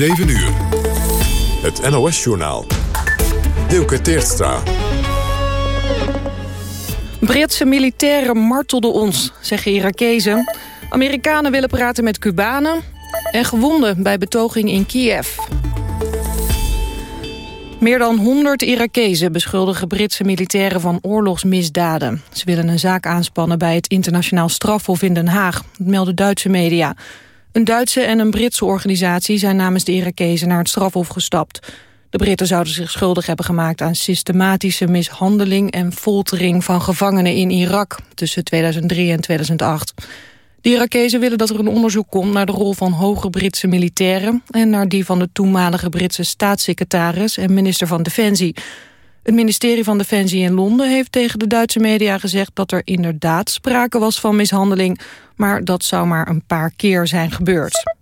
7 uur. Het NOS-journaal. Dielke. Britse militairen martelden ons, zeggen Irakezen. Amerikanen willen praten met Cubanen. En gewonden bij betoging in Kiev. Meer dan 100 Irakezen beschuldigen Britse militairen van oorlogsmisdaden. Ze willen een zaak aanspannen bij het internationaal strafhof in Den Haag. Melden Duitse media. Een Duitse en een Britse organisatie zijn namens de Irakezen naar het strafhof gestapt. De Britten zouden zich schuldig hebben gemaakt aan systematische mishandeling en foltering van gevangenen in Irak tussen 2003 en 2008. De Irakezen willen dat er een onderzoek komt naar de rol van hoge Britse militairen... en naar die van de toenmalige Britse staatssecretaris en minister van Defensie. Het ministerie van Defensie in Londen heeft tegen de Duitse media gezegd... dat er inderdaad sprake was van mishandeling... maar dat zou maar een paar keer zijn gebeurd.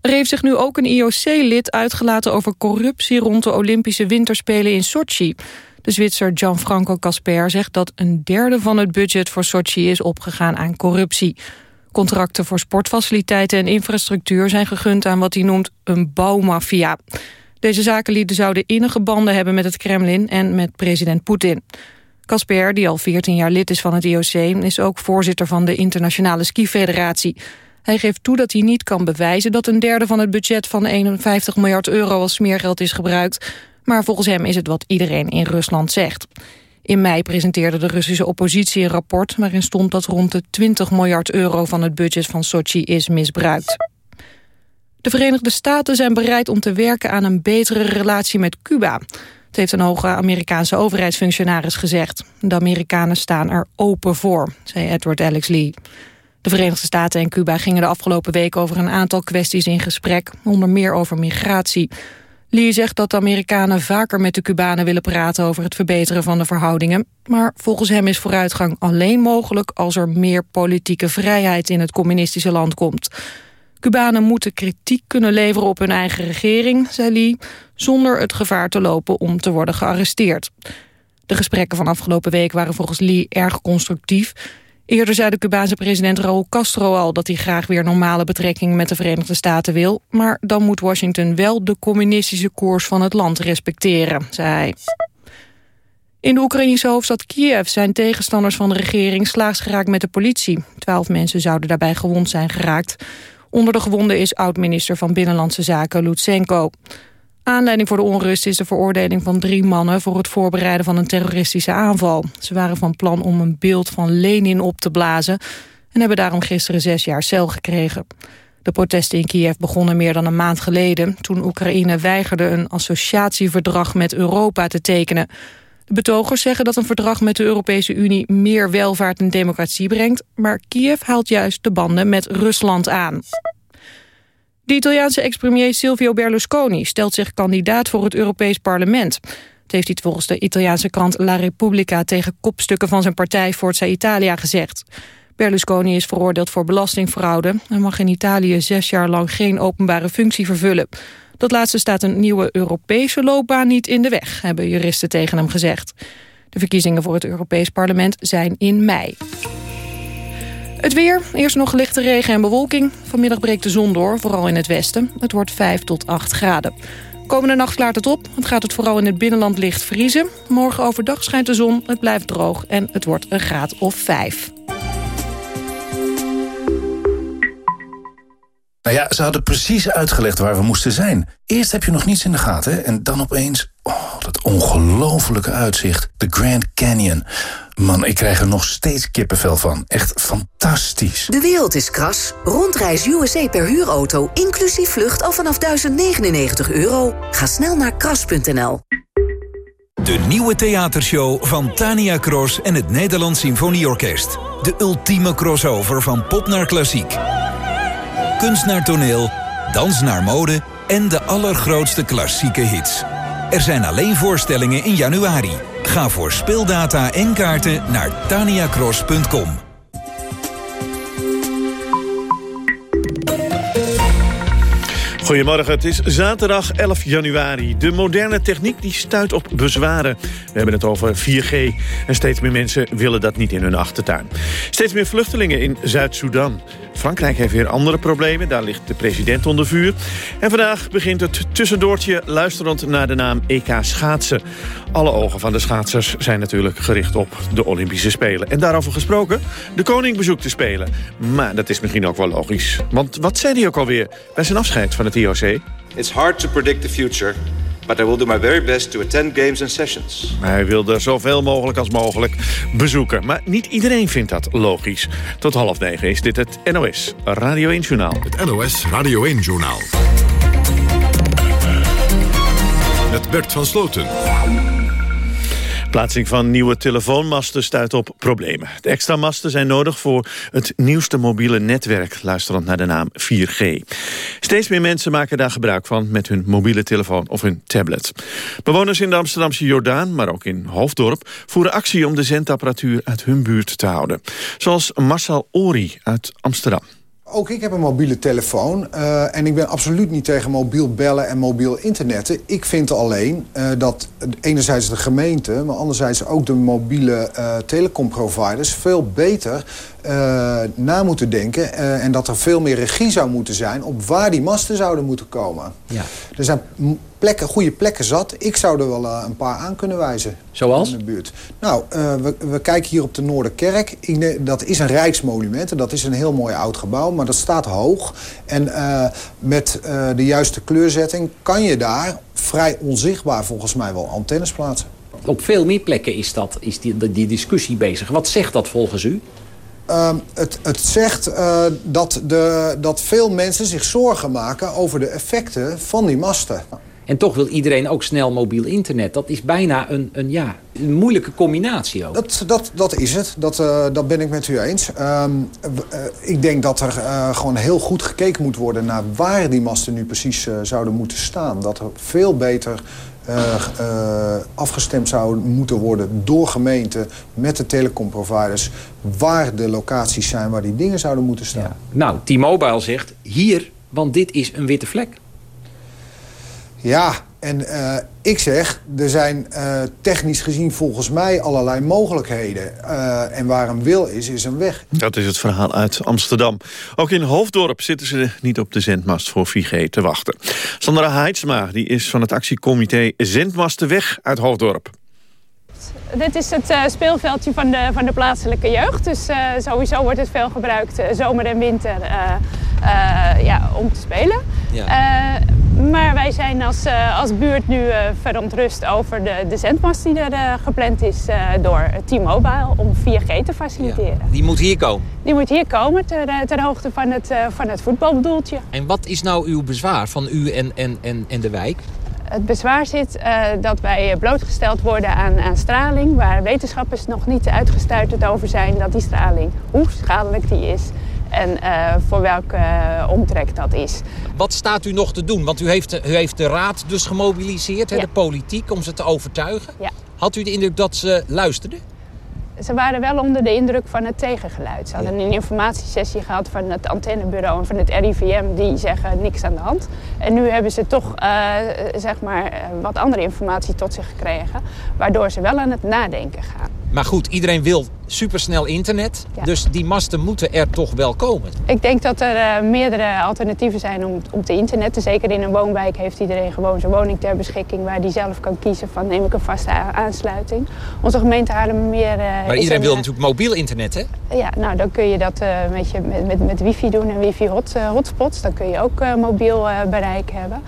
Er heeft zich nu ook een IOC-lid uitgelaten over corruptie... rond de Olympische Winterspelen in Sochi... De Zwitser Gianfranco Casper zegt dat een derde van het budget voor Sochi is opgegaan aan corruptie. Contracten voor sportfaciliteiten en infrastructuur zijn gegund aan wat hij noemt een bouwmafia. Deze zakenlieden zouden innige banden hebben met het Kremlin en met president Poetin. Casper, die al 14 jaar lid is van het IOC, is ook voorzitter van de Internationale Ski-federatie. Hij geeft toe dat hij niet kan bewijzen dat een derde van het budget van 51 miljard euro als smeergeld is gebruikt. Maar volgens hem is het wat iedereen in Rusland zegt. In mei presenteerde de Russische oppositie een rapport... waarin stond dat rond de 20 miljard euro van het budget van Sochi is misbruikt. De Verenigde Staten zijn bereid om te werken aan een betere relatie met Cuba. Het heeft een hoge Amerikaanse overheidsfunctionaris gezegd. De Amerikanen staan er open voor, zei Edward Alex Lee. De Verenigde Staten en Cuba gingen de afgelopen week over een aantal kwesties in gesprek, onder meer over migratie. Lee zegt dat de Amerikanen vaker met de Cubanen willen praten over het verbeteren van de verhoudingen. Maar volgens hem is vooruitgang alleen mogelijk als er meer politieke vrijheid in het communistische land komt. Cubanen moeten kritiek kunnen leveren op hun eigen regering, zei Lee, zonder het gevaar te lopen om te worden gearresteerd. De gesprekken van afgelopen week waren volgens Lee erg constructief. Eerder zei de Cubaanse president Raúl Castro al dat hij graag weer normale betrekkingen met de Verenigde Staten wil. Maar dan moet Washington wel de communistische koers van het land respecteren, zei hij. In de Oekraïnse hoofdstad Kiev zijn tegenstanders van de regering slaags geraakt met de politie. Twaalf mensen zouden daarbij gewond zijn geraakt. Onder de gewonden is oud-minister van Binnenlandse Zaken Lutsenko. Aanleiding voor de onrust is de veroordeling van drie mannen... voor het voorbereiden van een terroristische aanval. Ze waren van plan om een beeld van Lenin op te blazen... en hebben daarom gisteren zes jaar cel gekregen. De protesten in Kiev begonnen meer dan een maand geleden... toen Oekraïne weigerde een associatieverdrag met Europa te tekenen. De betogers zeggen dat een verdrag met de Europese Unie... meer welvaart en democratie brengt... maar Kiev haalt juist de banden met Rusland aan. De Italiaanse ex-premier Silvio Berlusconi stelt zich kandidaat voor het Europees Parlement. Het heeft hij volgens de Italiaanse krant La Repubblica tegen kopstukken van zijn partij Forza Italia gezegd. Berlusconi is veroordeeld voor belastingfraude en mag in Italië zes jaar lang geen openbare functie vervullen. Dat laatste staat een nieuwe Europese loopbaan niet in de weg, hebben juristen tegen hem gezegd. De verkiezingen voor het Europees Parlement zijn in mei. Het weer, eerst nog lichte regen en bewolking. Vanmiddag breekt de zon door, vooral in het westen. Het wordt 5 tot 8 graden. Komende nacht klaart het op. Het gaat het vooral in het binnenland licht vriezen. Morgen overdag schijnt de zon, het blijft droog en het wordt een graad of 5. Nou ja, ze hadden precies uitgelegd waar we moesten zijn. Eerst heb je nog niets in de gaten hè? en dan opeens... Oh, dat ongelofelijke uitzicht. De Grand Canyon. Man, ik krijg er nog steeds kippenvel van. Echt fantastisch. De wereld is kras. Rondreis USA per huurauto, inclusief vlucht al vanaf 1099 euro. Ga snel naar kras.nl. De nieuwe theatershow van Tania Cross en het Nederlands Symfonieorkest. De ultieme crossover van pop naar klassiek. Kunst naar toneel, dans naar mode en de allergrootste klassieke hits. Er zijn alleen voorstellingen in januari. Ga voor speeldata en kaarten naar taniacross.com. Goedemorgen, het is zaterdag 11 januari. De moderne techniek die stuit op bezwaren. We hebben het over 4G en steeds meer mensen willen dat niet in hun achtertuin. Steeds meer vluchtelingen in Zuid-Soedan. Frankrijk heeft weer andere problemen. Daar ligt de president onder vuur. En vandaag begint het tussendoortje luisterend naar de naam EK Schaatsen. Alle ogen van de schaatsers zijn natuurlijk gericht op de Olympische Spelen. En daarover gesproken, de koning bezoekt de Spelen. Maar dat is misschien ook wel logisch. Want wat zei hij ook alweer bij zijn afscheid van het IOC? It's hard to predict the future but I will do my very best to attend games and sessions. Hij wilde zoveel mogelijk als mogelijk bezoeken. Maar niet iedereen vindt dat logisch. Tot half negen is dit het NOS Radio 1 Journaal. Het NOS Radio 1 Journaal. Met Bert van Sloten. Plaatsing van nieuwe telefoonmasten stuit op problemen. De extra masten zijn nodig voor het nieuwste mobiele netwerk... luisterend naar de naam 4G. Steeds meer mensen maken daar gebruik van... met hun mobiele telefoon of hun tablet. Bewoners in de Amsterdamse Jordaan, maar ook in Hoofddorp... voeren actie om de zendapparatuur uit hun buurt te houden. Zoals Marcel Ori uit Amsterdam. Ook ik heb een mobiele telefoon uh, en ik ben absoluut niet tegen mobiel bellen en mobiel internetten. Ik vind alleen uh, dat enerzijds de gemeente, maar anderzijds ook de mobiele uh, telecomproviders veel beter na moeten denken. en dat er veel meer regie zou moeten zijn op waar die masten zouden moeten komen. Ja. Er zijn plekken, goede plekken zat. Ik zou er wel uh, een paar aan kunnen wijzen. Zoals? In de buurt. Nou, we, we, kijken hier op de Noorderkerk. Ik, dat is een rijksmonument en dat is een heel mooi oud gebouw. Maar dat staat hoog. En met de juiste kleurzetting kan je daar vrij onzichtbaar volgens mij wel antennes plaatsen. Op veel meer plekken is, dat, is die, die discussie bezig. Wat zegt dat volgens u? Uh, het, het, zegt uh, dat, de, dat veel mensen zich zorgen maken over de effecten van die masten. En toch wil iedereen ook snel mobiel internet. Dat is bijna een, een, ja, een moeilijke combinatie ook. Dat, dat, dat is het. Dat, uh, dat ben ik met u eens. Um, uh, ik denk dat er gewoon heel goed gekeken moet worden... naar waar die masten nu precies zouden moeten staan. Dat er veel beter afgestemd zou moeten worden door gemeenten... met de telecomproviders waar de locaties zijn waar die dingen zouden moeten staan. Ja. Nou, T-Mobile zegt hier, want dit is een witte vlek. Ja, en uh, ik zeg, er zijn uh, technisch gezien volgens mij allerlei mogelijkheden. Uh, en waar een wil is, is een weg. Dat is het verhaal uit Amsterdam. Ook in Hoofddorp zitten ze niet op de zendmast voor 4G te wachten. Sandra Heidsma die is van het actiecomité Zendmasten weg uit Hoofddorp. Dit is het uh, speelveldje van de, van de plaatselijke jeugd. Dus uh, sowieso wordt het veel gebruikt uh, zomer en winter ja, om te spelen. Ja. Maar wij zijn als, als buurt nu verontrust over de, de zendmast die er gepland is door T-Mobile om 4G te faciliteren. Ja. Die moet hier komen? Die moet hier komen ter, ter hoogte van het, van het voetbalbedoeltje. En wat is nou uw bezwaar van u en, en, en, en de wijk? Het bezwaar zit uh, dat wij blootgesteld worden aan, aan, straling... waar wetenschappers nog niet uitgestuiterd over zijn... dat die straling, hoe schadelijk die is... en uh, voor welke uh, omtrek dat is. Wat staat u nog te doen? Want u heeft, u heeft de raad dus gemobiliseerd, ja. de politiek, om ze te overtuigen. Ja. Had u de indruk dat ze luisterden? Ze waren wel onder de indruk van het tegengeluid. Ze hadden een informatiesessie gehad van het antennebureau en van het RIVM. Die zeggen niks aan de hand. En nu hebben ze toch uh, zeg maar, wat andere informatie tot zich gekregen. Waardoor ze wel aan het nadenken gaan. Maar goed, iedereen wil supersnel internet. Ja. Dus die masten moeten er toch wel komen. Ik denk dat er uh, meerdere alternatieven zijn om, om te internetten. Zeker in een woonwijk heeft iedereen gewoon zijn woning ter beschikking... waar die zelf kan kiezen van neem ik een vaste aansluiting. Onze gemeente Haarlemmermeer... Uh, maar iedereen een, wil natuurlijk mobiel internet, hè? Ja, nou dan kun je dat uh, met, je, met, met, met wifi doen en wifi hot, hotspots. Dan kun je ook mobiel bereik hebben.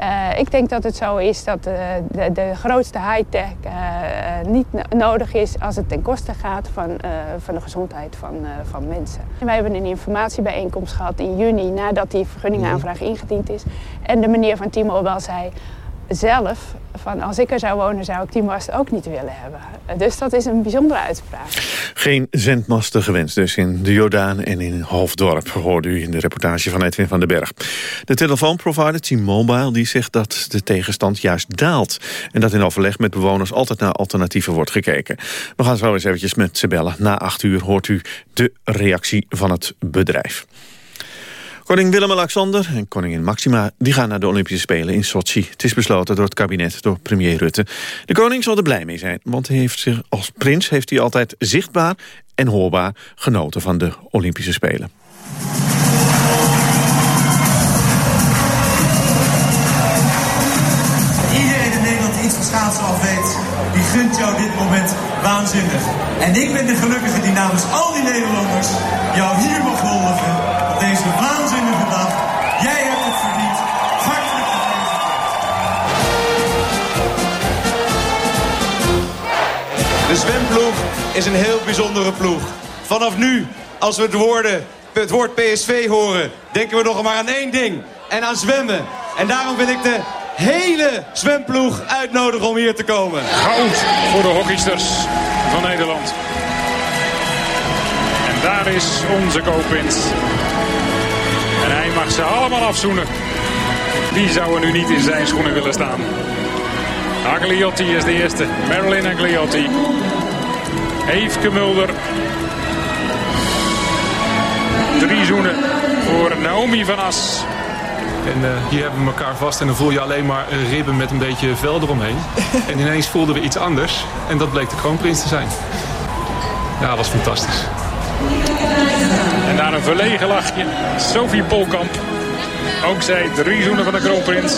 Uh, ik denk dat het zo is dat uh, de, de, grootste high-tech uh, niet nodig is als het ten koste gaat van, van de gezondheid van, van mensen. En wij hebben een informatiebijeenkomst gehad in juni nadat die vergunningaanvraag ingediend is. En de meneer van T-Mobile zei zelf van als ik er zou wonen zou ik die mast ook niet willen hebben. Dus dat is een bijzondere uitspraak. Geen zendmasten gewenst dus in de Jordaan en in Hoofddorp... hoorde u in de reportage van Edwin van den Berg. De telefoonprovider T-Mobile die zegt dat de tegenstand juist daalt... en dat in overleg met bewoners altijd naar alternatieven wordt gekeken. We gaan zo eens eventjes met ze bellen. Na acht uur hoort u de reactie van het bedrijf. Koning Willem-Alexander en koningin Maxima die gaan naar de Olympische Spelen in Sochi. Het is besloten door het kabinet, door premier Rutte. De koning zal er blij mee zijn, want hij heeft zich, als prins heeft hij altijd zichtbaar en hoorbaar genoten van de Olympische Spelen. Iedereen in Nederland die iets van schaatsen af weet, die gunt jou dit moment waanzinnig. En ik ben de gelukkige die namens al die Nederlanders jou hier mag volgen is een heel bijzondere ploeg. Vanaf nu, als we het, het woord PSV horen, denken we nog maar aan één ding. En aan zwemmen. En daarom wil ik de hele zwemploeg uitnodigen om hier te komen. Goud voor de hockeysters van Nederland. En daar is onze koopwinst. En hij mag ze allemaal afzoenen. Wie zou er nu niet in zijn schoenen willen staan? Agliotti is de eerste. Marilyn Agliotti. Eefke Mulder. Drie zoenen voor Naomi van As. En uh, hier hebben we elkaar vast en dan voel je alleen maar ribben met een beetje vel eromheen. en ineens voelden we iets anders en dat bleek de kroonprins te zijn. Ja, dat was fantastisch. En daar een verlegen lachje. Sophie Polkamp. Ook zij drie zoenen van de kroonprins.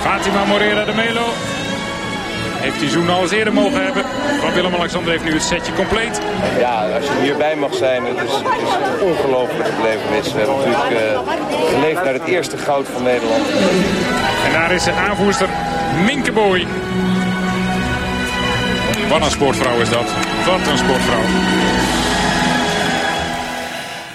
Fatima Morera de Melo. Heeft die zoen al eens eerder mogen hebben. Van Willem-Alexander heeft nu het setje compleet. Ja, als je hierbij mag zijn, het is, het is een ongelofelijke belevenis. We hebben natuurlijk uh, geleefd naar het eerste goud van Nederland. En daar is de aanvoerster Minkeboy. Wat een sportvrouw is dat. Wat een sportvrouw.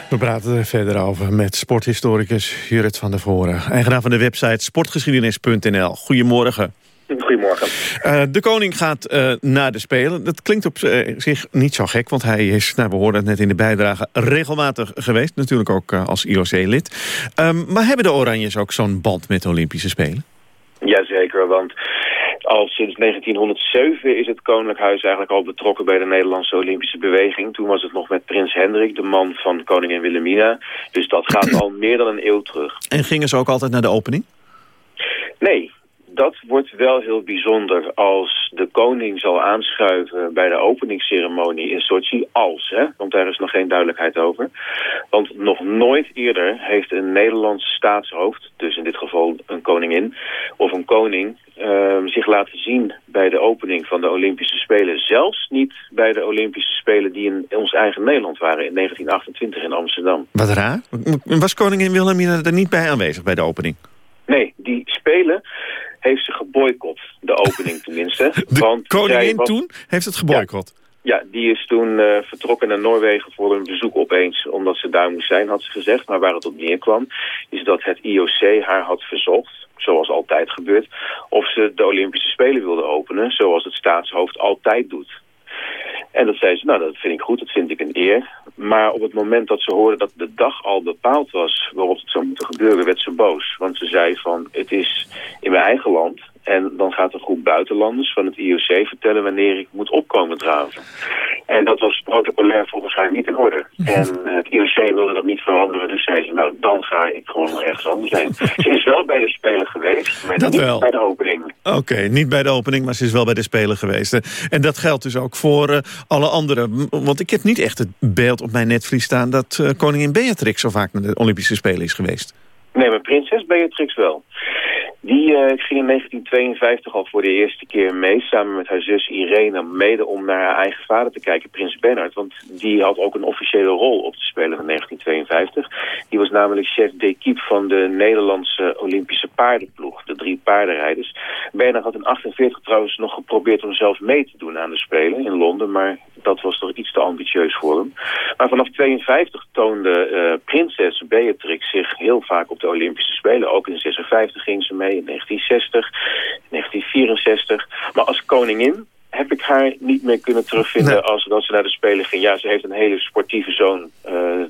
We praten er verder over met sporthistoricus Jurrit van der Voren. Eigenaar van de website sportgeschiedenis.nl. Goedemorgen. Goedemorgen. Uh, de koning gaat uh, naar de Spelen. Dat klinkt op uh, zich niet zo gek, want hij is, nou, we hoorden het net in de bijdrage, regelmatig geweest. Natuurlijk ook als IOC-lid. Um, maar hebben de Oranjes ook zo'n band met de Olympische Spelen? Jazeker, want al sinds 1907 is het Koninklijk Huis eigenlijk al betrokken bij de Nederlandse Olympische Beweging. Toen was het nog met prins Hendrik, de man van koningin Wilhelmina. Dus dat gaat al meer dan een eeuw terug. En gingen ze ook altijd naar de opening? Nee, dat wordt wel heel bijzonder als de koning zal aanschuiven bij de openingsceremonie in Sochi. Als, hè? want daar is nog geen duidelijkheid over. Want nog nooit eerder heeft een Nederlands staatshoofd, dus in dit geval een koningin of een koning, uh, zich laten zien bij de opening van de Olympische Spelen. Zelfs niet bij de Olympische Spelen die in ons eigen Nederland waren in 1928 in Amsterdam. Wat raar. Was koningin Wilhelmina er niet bij aanwezig bij de opening? Nee, die Spelen heeft ze geboycott. De opening tenminste. De want koningin was... toen heeft het geboycott? Ja, ja, die is toen uh, vertrokken naar Noorwegen voor een bezoek opeens. Omdat ze daar moest zijn, had ze gezegd. Maar waar het op neerkwam, is dat het IOC haar had verzocht zoals altijd gebeurt, of ze de Olympische Spelen wilde openen, zoals het staatshoofd altijd doet. En dat zei ze, nou dat vind ik goed, dat vind ik een eer. Maar op het moment dat ze hoorde dat de dag al bepaald was waarop het zou moeten gebeuren, werd ze boos. Want ze zei van, het is in mijn eigen land en dan gaat een groep buitenlanders van het IOC vertellen wanneer ik moet opkomen draven. En dat was protocolair volgens haar niet in orde. En het IOC wilde dat niet veranderen, dus zei ze, nou dan ga ik gewoon ergens anders heen. ze is wel bij de Spelen geweest, maar dat niet wel. bij de opening. Oké, niet bij de opening, maar ze is wel bij de Spelen geweest. En dat geldt dus ook voor uh, alle anderen. Want ik heb niet echt het beeld op mijn netvlies staan... dat uh, koningin Beatrix zo vaak naar de Olympische Spelen is geweest. Nee, maar prinses Beatrix wel. Die uh, ging in 1952 al voor de eerste keer mee, samen met haar zus Irene, mede om naar haar eigen vader te kijken, prins Bernhard. Want die had ook een officiële rol op te spelen in 1952. Die was namelijk chef d'équipe van de Nederlandse Olympische paardenploeg, de drie paardenrijders. Bernhard had in 48 trouwens nog geprobeerd om zelf mee te doen aan de Spelen in Londen, maar dat was toch iets te ambitieus voor hem. Maar vanaf 52 toonde uh, prinses Beatrix zich heel vaak op de Olympische Spelen. Ook in 56 ging ze mee, in 1960, in 1964. Maar als koningin heb ik haar niet meer kunnen terugvinden nee. als dat ze naar de Spelen ging. Ja, ze heeft een hele sportieve zoon... Uh,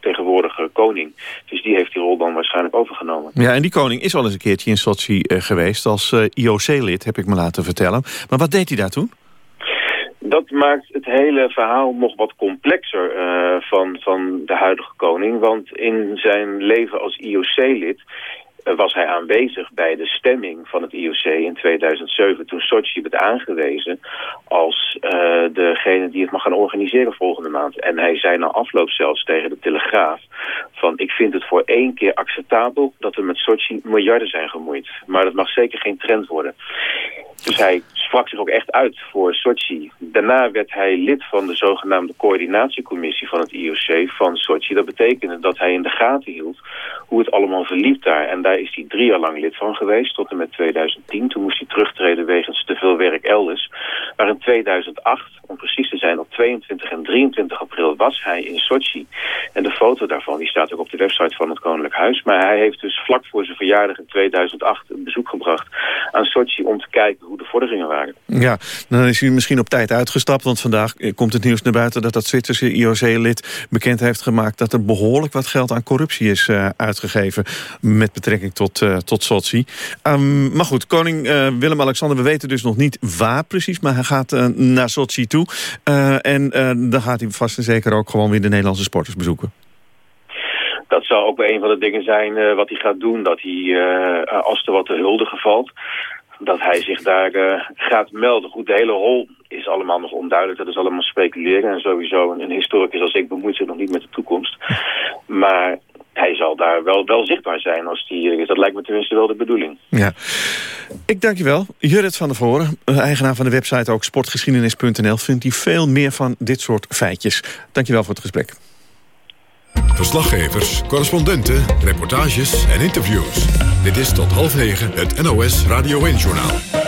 tegenwoordige koning. Dus die heeft die rol dan waarschijnlijk overgenomen. Ja, en die koning is al eens een keertje in Sochi uh, geweest als uh, IOC-lid, heb ik me laten vertellen. Maar wat deed hij daar toen? Dat maakt het hele verhaal nog wat complexer van, van de huidige koning. Want in zijn leven als IOC-lid was hij aanwezig bij de stemming van het IOC in 2007... toen Sochi werd aangewezen als uh, degene die het mag gaan organiseren volgende maand. En hij zei na afloop zelfs tegen de Telegraaf... van ik vind het voor één keer acceptabel dat er met Sochi miljarden zijn gemoeid. Maar dat mag zeker geen trend worden. Dus hij sprak zich ook echt uit voor Sochi. Daarna werd hij lid van de zogenaamde coördinatiecommissie van het IOC van Sochi. Dat betekende dat hij in de gaten hield hoe het allemaal verliep daar. En daar is hij drie jaar lang lid van geweest, tot en met 2010. Toen moest hij terugtreden wegens te veel werk elders. Maar in 2008, om precies te zijn, op 22 en 23 april was hij in Sochi. En de foto daarvan die staat ook op de website van het Koninklijk Huis. Maar hij heeft dus vlak voor zijn verjaardag in 2008 een bezoek gebracht aan Sochi... om te kijken hoe de vorderingen waren. Ja, dan is u misschien op tijd uitgestapt, want vandaag komt het nieuws naar buiten... dat dat Zwitserse IOC-lid bekend heeft gemaakt... dat er behoorlijk wat geld aan corruptie is uh, uitgegeven met betrekking tot, uh, tot Sochi. Um, maar goed, koning uh, Willem-Alexander, we weten dus nog niet waar precies... maar hij gaat naar Sochi toe en dan gaat hij vast en zeker ook gewoon weer de Nederlandse sporters bezoeken dat zou ook wel een van de dingen zijn uh, wat hij gaat doen. Dat hij, uh, als er wat te huldigen valt, dat hij zich daar uh, gaat melden. Goed, de hele rol is allemaal nog onduidelijk. Dat is allemaal speculeren. En sowieso een, een historicus als ik bemoeit zich nog niet met de toekomst. Maar hij zal daar wel, wel zichtbaar zijn als die is. Dat lijkt me tenminste wel de bedoeling. Ja. Ik dank je wel. Jurrit van der Voren, eigenaar van de website ook sportgeschiedenis.nl... vindt hij veel meer van dit soort feitjes. Dank je wel voor het gesprek. Verslaggevers, correspondenten, reportages en interviews. Dit is tot half negen het NOS Radio 1-journaal.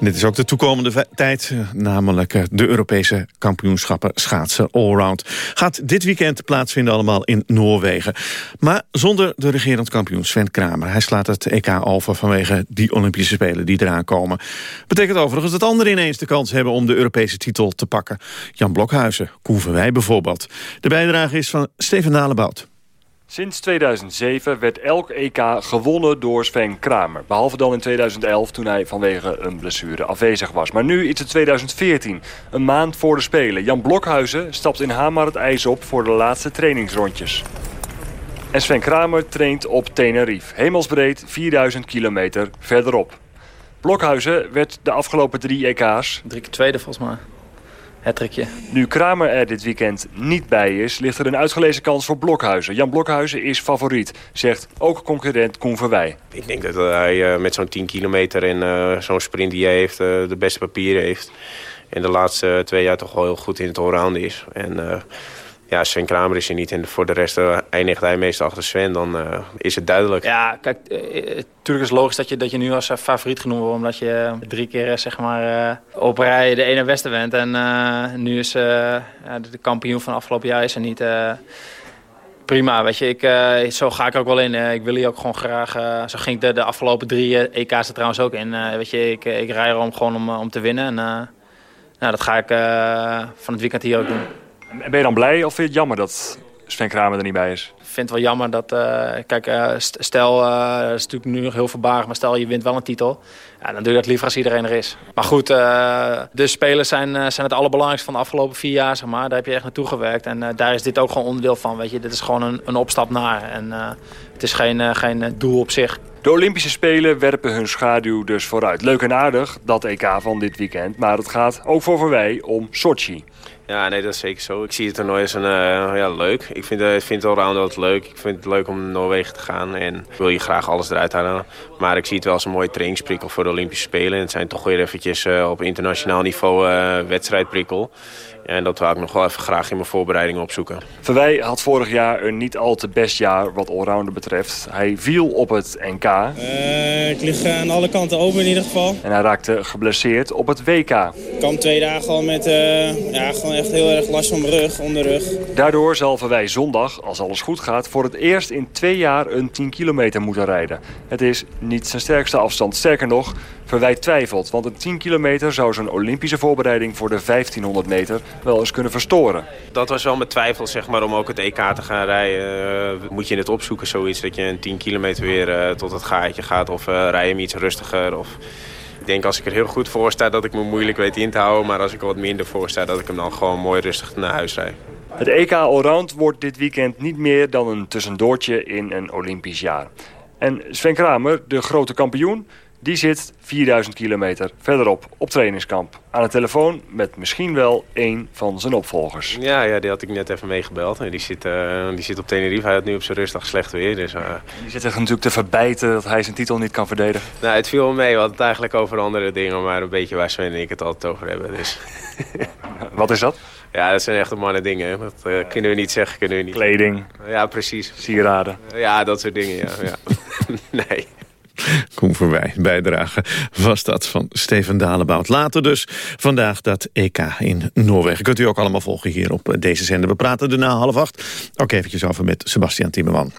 Dit is ook de toekomende tijd, eh, namelijk eh, de Europese kampioenschappen schaatsen allround. Gaat dit weekend plaatsvinden allemaal in Noorwegen. Maar zonder de regerend kampioen Sven Kramer. Hij slaat het EK over vanwege die Olympische Spelen die eraan komen. Betekent overigens dat anderen ineens de kans hebben om de Europese titel te pakken. Jan Blokhuizen, Koeven wij bijvoorbeeld. De bijdrage is van Steven Dalebout. Sinds 2007 werd elk EK gewonnen door Sven Kramer. Behalve dan in 2011 toen hij vanwege een blessure afwezig was. Maar nu is het 2014, een maand voor de Spelen. Jan Blokhuizen stapt in Hamar het ijs op voor de laatste trainingsrondjes. En Sven Kramer traint op Tenerife, hemelsbreed 4000 kilometer verderop. Blokhuizen werd de afgelopen drie EK's... Drie keer tweede volgens mij. Nu Kramer er dit weekend niet bij is, ligt er een uitgelezen kans voor Blokhuizen. Jan Blokhuizen is favoriet, zegt ook concurrent Koen Verwij. Ik denk dat hij uh, met zo'n 10 kilometer en uh, zo'n sprint die hij heeft, uh, de beste papieren heeft. En de laatste twee jaar toch wel heel goed in het allround is. En ja, Sven Kramer is er niet. En voor de rest uh, eindigt hij meestal achter Sven. Dan uh, is het duidelijk. Ja, kijk, natuurlijk uh, is het logisch dat je, dat je nu als favoriet genoemd wordt. Omdat je drie keer zeg maar, op rij de ene beste bent. En nu is de, de, kampioen van afgelopen jaar is er niet. prima, weet je. Ik, zo ga ik ook wel in. ik wil hier ook gewoon graag... zo ging ik de, de afgelopen drie EK's er trouwens ook in. weet je, ik, ik rij erom gewoon om, om te winnen. En nou, dat ga ik van het weekend hier ook doen. En ben je dan blij of vind je het jammer dat Sven Kramer er niet bij is? Ik vind het wel jammer dat... Uh, kijk, uh, stel, uh, dat is natuurlijk nu nog heel verbaasd... maar stel je wint wel een titel. Ja, dan doe je dat liever als iedereen er is. Maar goed, de spelers zijn, zijn het allerbelangrijkste van de afgelopen vier jaar. Zeg maar. Daar heb je echt naartoe gewerkt. En daar is dit ook gewoon onderdeel van. Weet je. Dit is gewoon een, een opstap naar. En het is geen, geen doel op zich. De Olympische Spelen werpen hun schaduw dus vooruit. Leuk en aardig, dat EK van dit weekend. Maar het gaat ook voor wij om Sochi. Ja, nee, dat is zeker zo. Ik zie het toernooi als een, uh, ja, leuk. Ik vind, uh, vind het allround altijd leuk. Ik vind het leuk om naar Noorwegen te gaan. En wil je graag alles eruit halen. Maar ik zie het wel als een mooie trainingsprikkel voor de Olympische Spelen. En het zijn toch weer eventjes uh, op internationaal niveau wedstrijdprikkel. En dat wil ik nog wel even graag in mijn voorbereidingen opzoeken. Verwij had vorig jaar een niet al te best jaar wat allrounder betreft. Hij viel op het NK. Uh, ik lig aan alle kanten open in ieder geval. En hij raakte geblesseerd op het WK. Ik kwam twee dagen al met uh, ja, gewoon echt heel erg last van mijn rug, onderrug. Daardoor zal Verwij zondag, als alles goed gaat, voor het eerst in twee jaar een 10 kilometer moeten rijden. Het is niet zijn sterkste afstand. Sterker nog, Verwij twijfelt, want een 10 kilometer zou zijn Olympische voorbereiding voor de 1500 meter wel eens kunnen verstoren. Dat was wel mijn twijfel zeg maar, om ook het EK te gaan rijden. Uh, moet je het opzoeken, zoiets, dat je een 10 kilometer weer uh, tot het gaatje gaat of uh, rij je hem iets rustiger. Of... Ik denk als ik er heel goed voor sta dat ik me moeilijk weet in te houden, maar als ik er wat minder voor sta dat ik hem dan gewoon mooi rustig naar huis rijd. Het EK Allround wordt dit weekend niet meer dan een tussendoortje in een Olympisch jaar. En Sven Kramer, de grote kampioen, Die zit 4000 kilometer verderop op trainingskamp. Aan de telefoon met misschien wel één van zijn opvolgers. Ja, ja die had ik net even meegebeld. Die zit, uh, die zit op Tenerife. Hij had nu op zijn rustdag slecht weer. Dus, uh... Die zit er natuurlijk te verbijten dat hij zijn titel niet kan verdedigen. Nou, het viel wel mee. We hadden het eigenlijk over andere dingen. Maar een beetje waar Sven en ik het altijd over hebben. Dus. Wat is dat? Ja, dat zijn echte mannen dingen. Dat uh, kunnen we niet zeggen. Kunnen we niet. Kleding. Ja, precies. Sieraden. Ja, dat soort dingen, ja. ja. nee. Kom voorbij. Bijdrage was dat van Steven Dalebout. Later dus vandaag dat EK in Noorwegen. Kunt u ook allemaal volgen hier op deze zender. We praten er na half acht ook eventjes over met Sebastian Timmerman.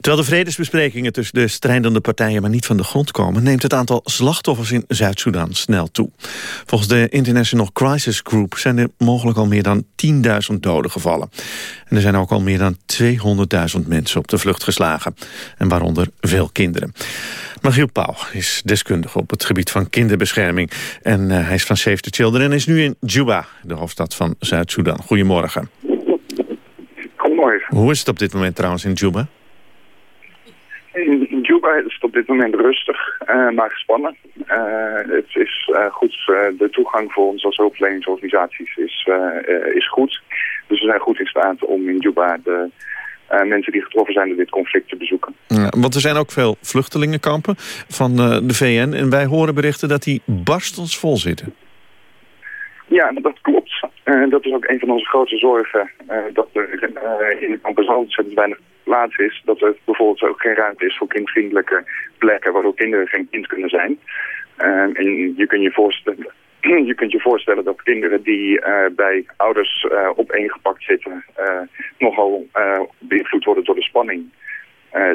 Terwijl de vredesbesprekingen tussen de strijdende partijen maar niet van de grond komen... neemt het aantal slachtoffers in Zuid-Soedan snel toe. Volgens de International Crisis Group zijn er mogelijk al meer dan 10.000 doden gevallen. En er zijn ook al meer dan 200.000 mensen op de vlucht geslagen. En waaronder veel kinderen. Magiel Pauw is deskundige op het gebied van kinderbescherming. En uh, hij is van Save the Children en is nu in Juba, de hoofdstad van Zuid-Soedan. Goedemorgen. Goedemorgen. Hoe is het op dit moment trouwens in Juba? In, in Juba is het op dit moment rustig, uh, maar gespannen. Uh, het is uh, goed, de toegang voor ons als hulpverleningsorganisaties is, is goed. Dus we zijn goed in staat om in Juba de mensen die getroffen zijn door dit conflict te bezoeken. Ja, want er zijn ook veel vluchtelingenkampen van de VN. En wij horen berichten dat die barstensvol zitten. Ja, dat klopt. dat is ook een van onze grote zorgen. dat er in de kampen zo ontzettend weinig plaats is, dat er bijvoorbeeld ook geen ruimte is voor kindvriendelijke plekken, waardoor kinderen geen kind kunnen zijn. Uh, en je kunt je voorstellen, je kunt je voorstellen dat kinderen die uh, bij ouders uh, opeengepakt zitten, nogal beïnvloed worden door de spanning.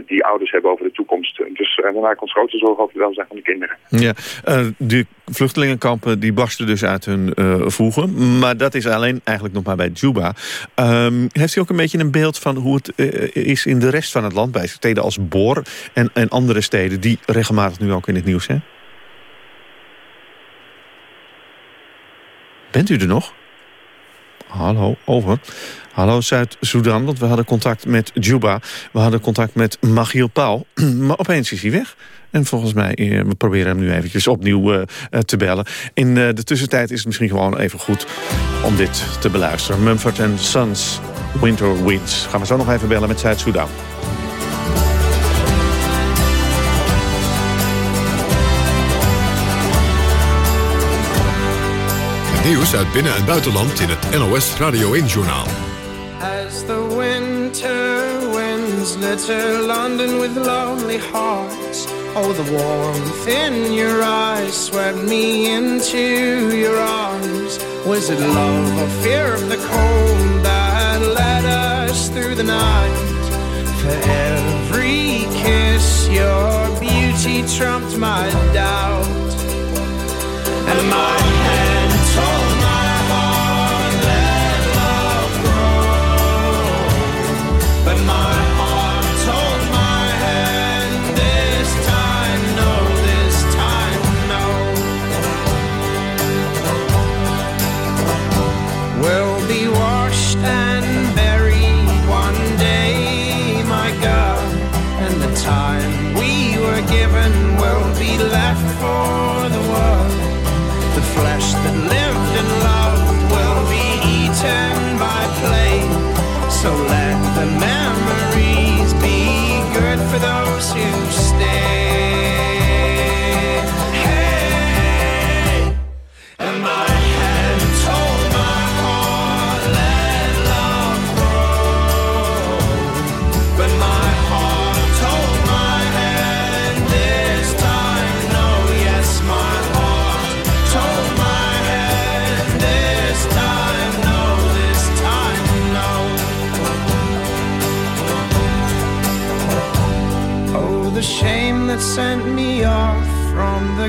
Die ouders hebben over de toekomst. Dus we maken ons grote zorgen over het welzijn van de kinderen. Ja, de vluchtelingenkampen die barsten dus uit hun voegen. Maar dat is alleen eigenlijk nog maar bij Juba. Um, heeft u ook een beetje een beeld van hoe het is in de rest van het land... bij steden als Bor en, en andere steden die regelmatig nu ook in het nieuws zijn? Bent u er nog? Hallo, over. Hallo Zuid-Soedan, want we hadden contact met Juba. We hadden contact met Magiel Pauw. maar opeens is hij weg. En volgens mij, we proberen hem nu eventjes opnieuw uh, te bellen. In de tussentijd is het misschien gewoon even goed om dit te beluisteren. Mumford Sons, Winter Winds. Gaan we zo nog even bellen met Zuid-Soedan. Nieuws uit binnen- en buitenland in het NOS Radio 1-journaal. As the winter winds litter London with lonely hearts Oh, the warmth in your eyes swept me into your arms Was it love or fear of the cold that led us through the night? For every kiss your beauty trumped my doubt And my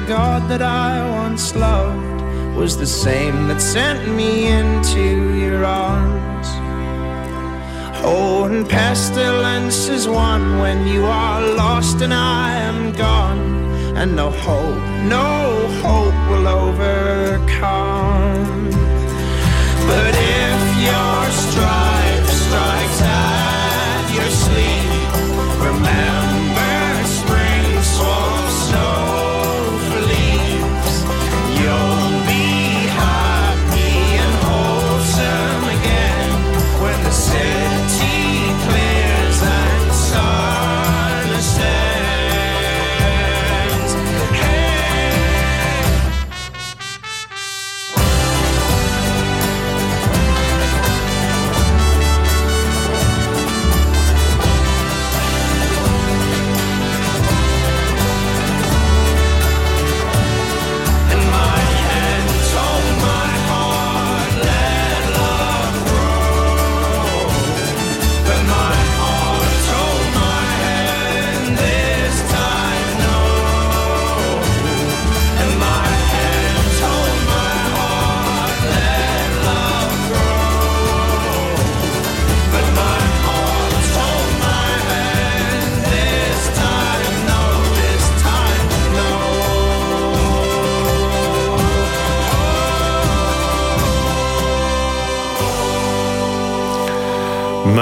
God that I once loved was the same that sent me into your arms. Oh, and pestilence is one when you are lost and I am gone, and no hope, no hope will overcome. But if your strife strikes at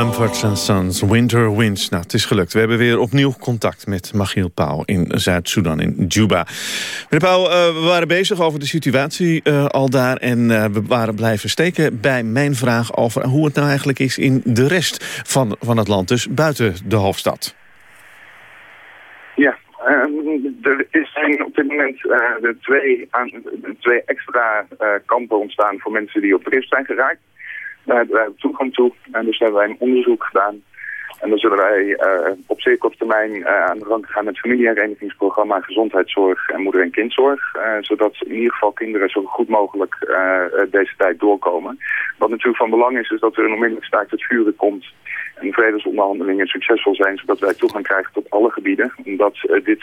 Mumford Sons, Winter Winds. Nou, het is gelukt. We hebben weer opnieuw contact met Machiel Pauw in Zuid-Soedan, in Juba. Meneer Pauw, uh, we waren bezig over de situatie uh, al daar... en uh, we waren blijven steken bij mijn vraag over hoe het nou eigenlijk is... in de rest van, van het land, dus buiten de hoofdstad. Ja, er zijn op dit moment twee, aan, twee extra kampen ontstaan... voor mensen die op drift zijn geraakt. Daar hebben toegang toe. En dus hebben wij een onderzoek gedaan. En dan zullen wij uh, op zeer korte termijn uh, aan de gang gaan met familieherenigingsprogramma gezondheidszorg en moeder- en kindzorg. Uh, zodat in ieder geval kinderen zo goed mogelijk deze tijd doorkomen. Wat natuurlijk van belang is, is dat er een onmiddellijk staakt het vuren komt en de vredesonderhandelingen succesvol zijn, zodat wij toegang krijgen tot alle gebieden. Omdat dit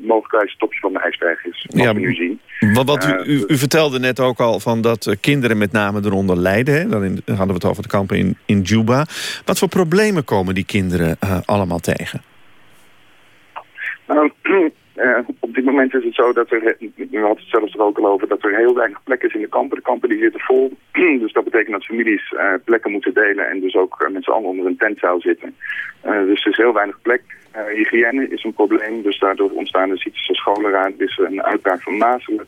mogelijk het topje van de ijsberg is, wat ja, we nu zien. Wat, u, u, u, vertelde net ook al van dat kinderen met name eronder lijden. Hè? Dan, in, dan hadden we het over de kampen in, in Juba. Wat voor problemen komen die kinderen uh, allemaal tegen? Nou, uh, op dit moment is het zo dat er, u had het zelfs er ook al over, dat er heel weinig plek is in de kampen. De kampen die zitten vol, dus dat betekent dat families uh, plekken moeten delen en dus ook met z'n allen onder een tentzaal zitten. dus er is heel weinig plek. hygiëne is een probleem, dus daardoor ontstaan er ziektes als cholera, er is een uitbraak van mazelen.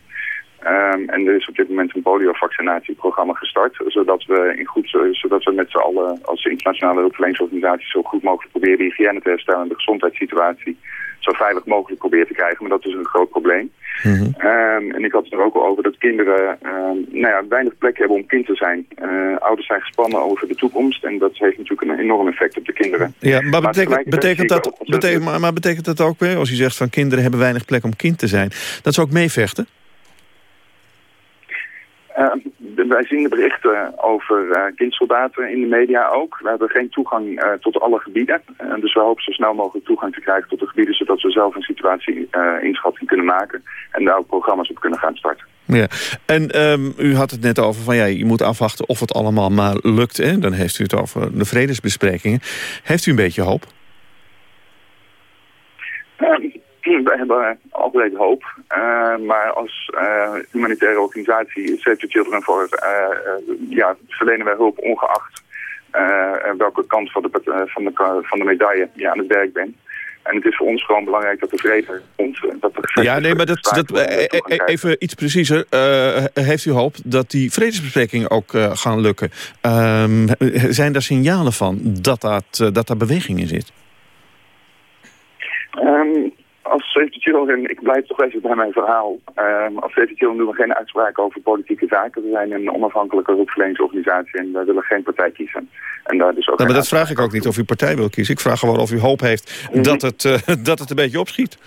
Um, en er is op dit moment een poliovaccinatieprogramma gestart, zodat we, in goed, zodat we met z'n allen als internationale hulpverleningsorganisatie zo goed mogelijk proberen de hygiëne te herstellen en de gezondheidssituatie zo veilig mogelijk proberen te krijgen. Maar dat is een groot probleem. Mm -hmm. um, en ik had het er ook al over dat kinderen um, nou ja, weinig plek hebben om kind te zijn. Uh, ouders zijn gespannen over de toekomst en dat heeft natuurlijk een enorm effect op de kinderen. Ja, maar, maar betekent, betekent, dat, betekent, maar, maar betekent dat ook weer, als u zegt van kinderen hebben weinig plek om kind te zijn, dat ze ook meevechten? Uh, wij zien de berichten over uh, kindsoldaten in de media ook. We hebben geen toegang uh, tot alle gebieden. dus we hopen zo snel mogelijk toegang te krijgen tot de gebieden... zodat we zelf een situatie inschatting kunnen maken... en daar ook programma's op kunnen gaan starten. Ja. En um, u had het net over van ja, je moet afwachten of het allemaal maar lukt. Hè? Dan heeft u het over de vredesbesprekingen. Heeft u een beetje hoop? We hebben altijd hoop. Uh, maar als uh, humanitaire organisatie Save the Children voor uh, ja, verlenen wij hulp ongeacht welke kant van de, van, de, van de medaille je aan het werk bent. En het is voor ons gewoon belangrijk dat de vrede komt. Dat de ja, nee, maar dat, dat, even iets preciezer. heeft u hoop dat die vredesbesprekingen ook gaan lukken? Ehm, zijn er signalen van dat, dat, dat daar beweging in zit? Um, als Save Children, ik blijf toch even bij mijn verhaal. Um, als Save Children doen we geen uitspraak over politieke zaken. We zijn een onafhankelijke hulpverleningsorganisatie en we willen geen partij kiezen. En daar dus ook nou, maar dat vraag ik ook niet of u partij wil kiezen. Ik vraag gewoon of u hoop heeft dat, het, uh, dat het een beetje opschiet.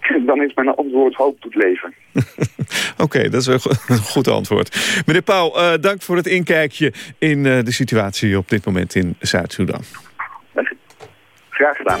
Dan is mijn antwoord hoop tot leven. Oké, okay, dat is een goed antwoord. Meneer Pauw, uh, dank voor het inkijkje in uh, de situatie op dit moment in Zuid-Soedan. Graag gedaan.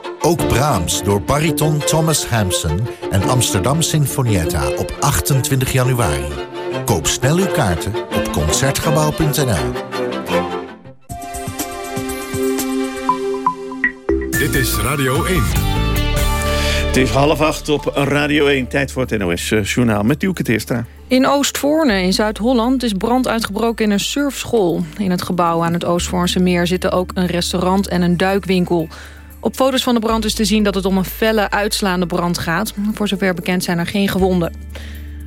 Ook Brahms door bariton Thomas Hampson en Amsterdam Sinfonietta op 28 januari. Koop snel uw kaarten op Concertgebouw.nl. Dit is Radio 1. Het is half acht op Radio 1. Tijd voor het NOS-journaal met Duke Teerstra. In Oostvoorne in Zuid-Holland is brand uitgebroken in een surfschool. In het gebouw aan het Oostvoornse meer zitten ook een restaurant en een duikwinkel. Op foto's van de brand is te zien dat het om een felle uitslaande brand gaat. Voor zover bekend zijn er geen gewonden.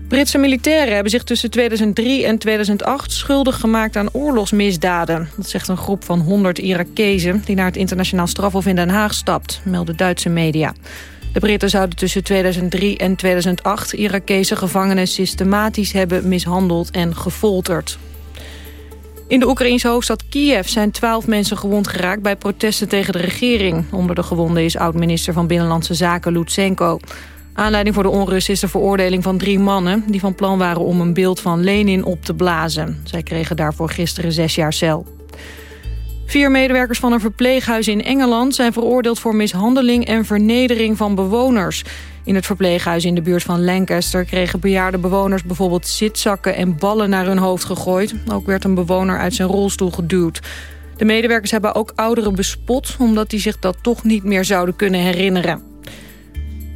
Britse militairen hebben zich tussen 2003 en 2008 schuldig gemaakt aan oorlogsmisdaden. Dat zegt een groep van 100 Irakezen die naar het internationaal strafhof in Den Haag stapt, melden Duitse media. De Britten zouden tussen 2003 en 2008 Irakese gevangenen systematisch hebben mishandeld en gefolterd. In de Oekraïnse hoofdstad Kiev zijn twaalf mensen gewond geraakt... bij protesten tegen de regering. Onder de gewonden is oud-minister van Binnenlandse Zaken Lutsenko. Aanleiding voor de onrust is de veroordeling van drie mannen... die van plan waren om een beeld van Lenin op te blazen. Zij kregen daarvoor gisteren zes jaar cel. Vier medewerkers van een verpleeghuis in Engeland... zijn veroordeeld voor mishandeling en vernedering van bewoners. In het verpleeghuis in de buurt van Lancaster... kregen bejaarde bewoners bijvoorbeeld zitzakken en ballen naar hun hoofd gegooid. Ook werd een bewoner uit zijn rolstoel geduwd. De medewerkers hebben ook ouderen bespot... omdat die zich dat toch niet meer zouden kunnen herinneren.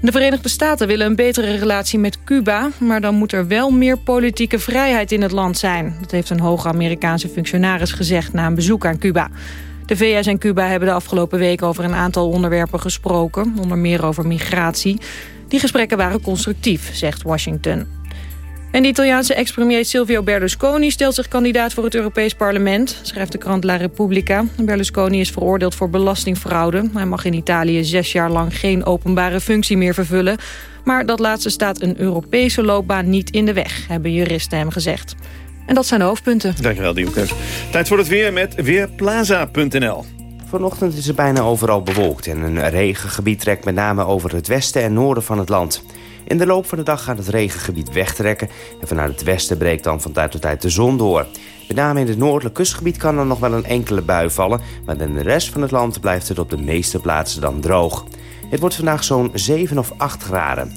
De Verenigde Staten willen een betere relatie met Cuba... maar dan moet er wel meer politieke vrijheid in het land zijn. Dat heeft een hoge Amerikaanse functionaris gezegd na een bezoek aan Cuba. De VS en Cuba hebben de afgelopen week over een aantal onderwerpen gesproken... onder meer over migratie. Die gesprekken waren constructief, zegt Washington. En de Italiaanse ex-premier Silvio Berlusconi stelt zich kandidaat voor het Europees Parlement, schrijft de krant La Repubblica. Berlusconi is veroordeeld voor belastingfraude. Hij mag in Italië zes jaar lang geen openbare functie meer vervullen. Maar dat laatste staat een Europese loopbaan niet in de weg, hebben juristen hem gezegd. En dat zijn de hoofdpunten. Dankjewel, Diemkes. Tijd voor het weer met Weerplaza.nl. Vanochtend is het bijna overal bewolkt en een regengebied trekt met name over het westen en noorden van het land. In de loop van de dag gaat het regengebied wegtrekken... en vanuit het westen breekt dan van tijd tot tijd de zon door. Met name in het noordelijk kustgebied kan er nog wel een enkele bui vallen... maar in de rest van het land blijft het op de meeste plaatsen dan droog. Het wordt vandaag zo'n 7 of 8 graden.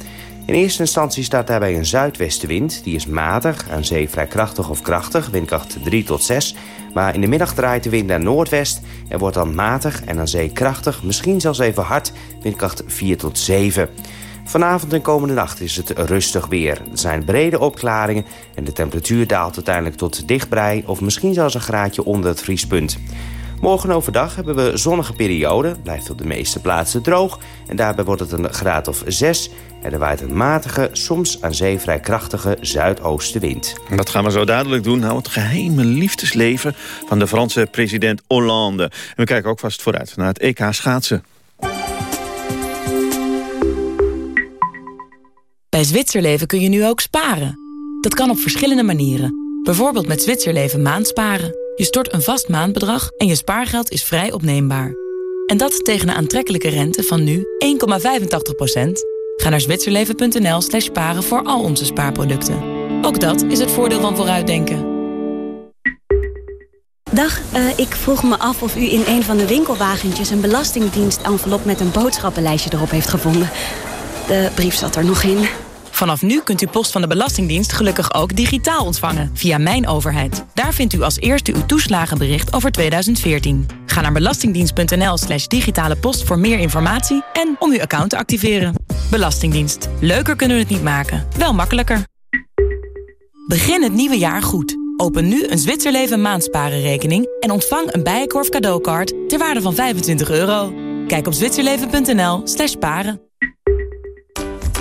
In eerste instantie staat daarbij een zuidwestenwind. Die is matig, aan zee vrij krachtig of krachtig, windkracht 3 tot 6. Maar in de middag draait de wind naar noordwest en wordt dan matig en aan zee krachtig, misschien zelfs even hard, windkracht 4 tot 7. Vanavond en komende nacht is het rustig weer. Er zijn brede opklaringen en de temperatuur daalt uiteindelijk tot dichtbrei... of misschien zelfs een graadje onder het vriespunt. Morgen overdag hebben we zonnige perioden, blijft op de meeste plaatsen droog... en daarbij wordt het een graad of 6 en er waait een matige, soms aan zee vrij krachtige zuidoostenwind. Dat gaan we zo dadelijk doen. Nou, het geheime liefdesleven van de Franse president Hollande. En we kijken ook vast vooruit naar het EK schaatsen. Bij Zwitserleven kun je nu ook sparen. Dat kan op verschillende manieren. Bijvoorbeeld met Zwitserleven maandsparen. Je stort een vast maandbedrag en je spaargeld is vrij opneembaar. En dat tegen een aantrekkelijke rente van nu 1,85%. Ga naar zwitserleven.nl slash sparen voor al onze spaarproducten. Ook dat is het voordeel van vooruitdenken. Dag, uh, ik vroeg me af of u in een van de winkelwagentjes... een belastingdienst-envelop met een boodschappenlijstje erop heeft gevonden. De brief zat er nog in. Vanaf nu kunt u post van de Belastingdienst gelukkig ook digitaal ontvangen via Mijn Overheid. Daar vindt u als eerste uw toeslagenbericht over 2014. Ga naar belastingdienst.nl slash digitale post voor meer informatie en om uw account te activeren. Belastingdienst. Leuker kunnen we het niet maken, wel makkelijker. Begin het nieuwe jaar goed. Open nu een Zwitserleven maandsparenrekening en ontvang een Bijenkorf cadeaukaart ter waarde van 25 euro. Kijk op zwitserleven.nl slash paren.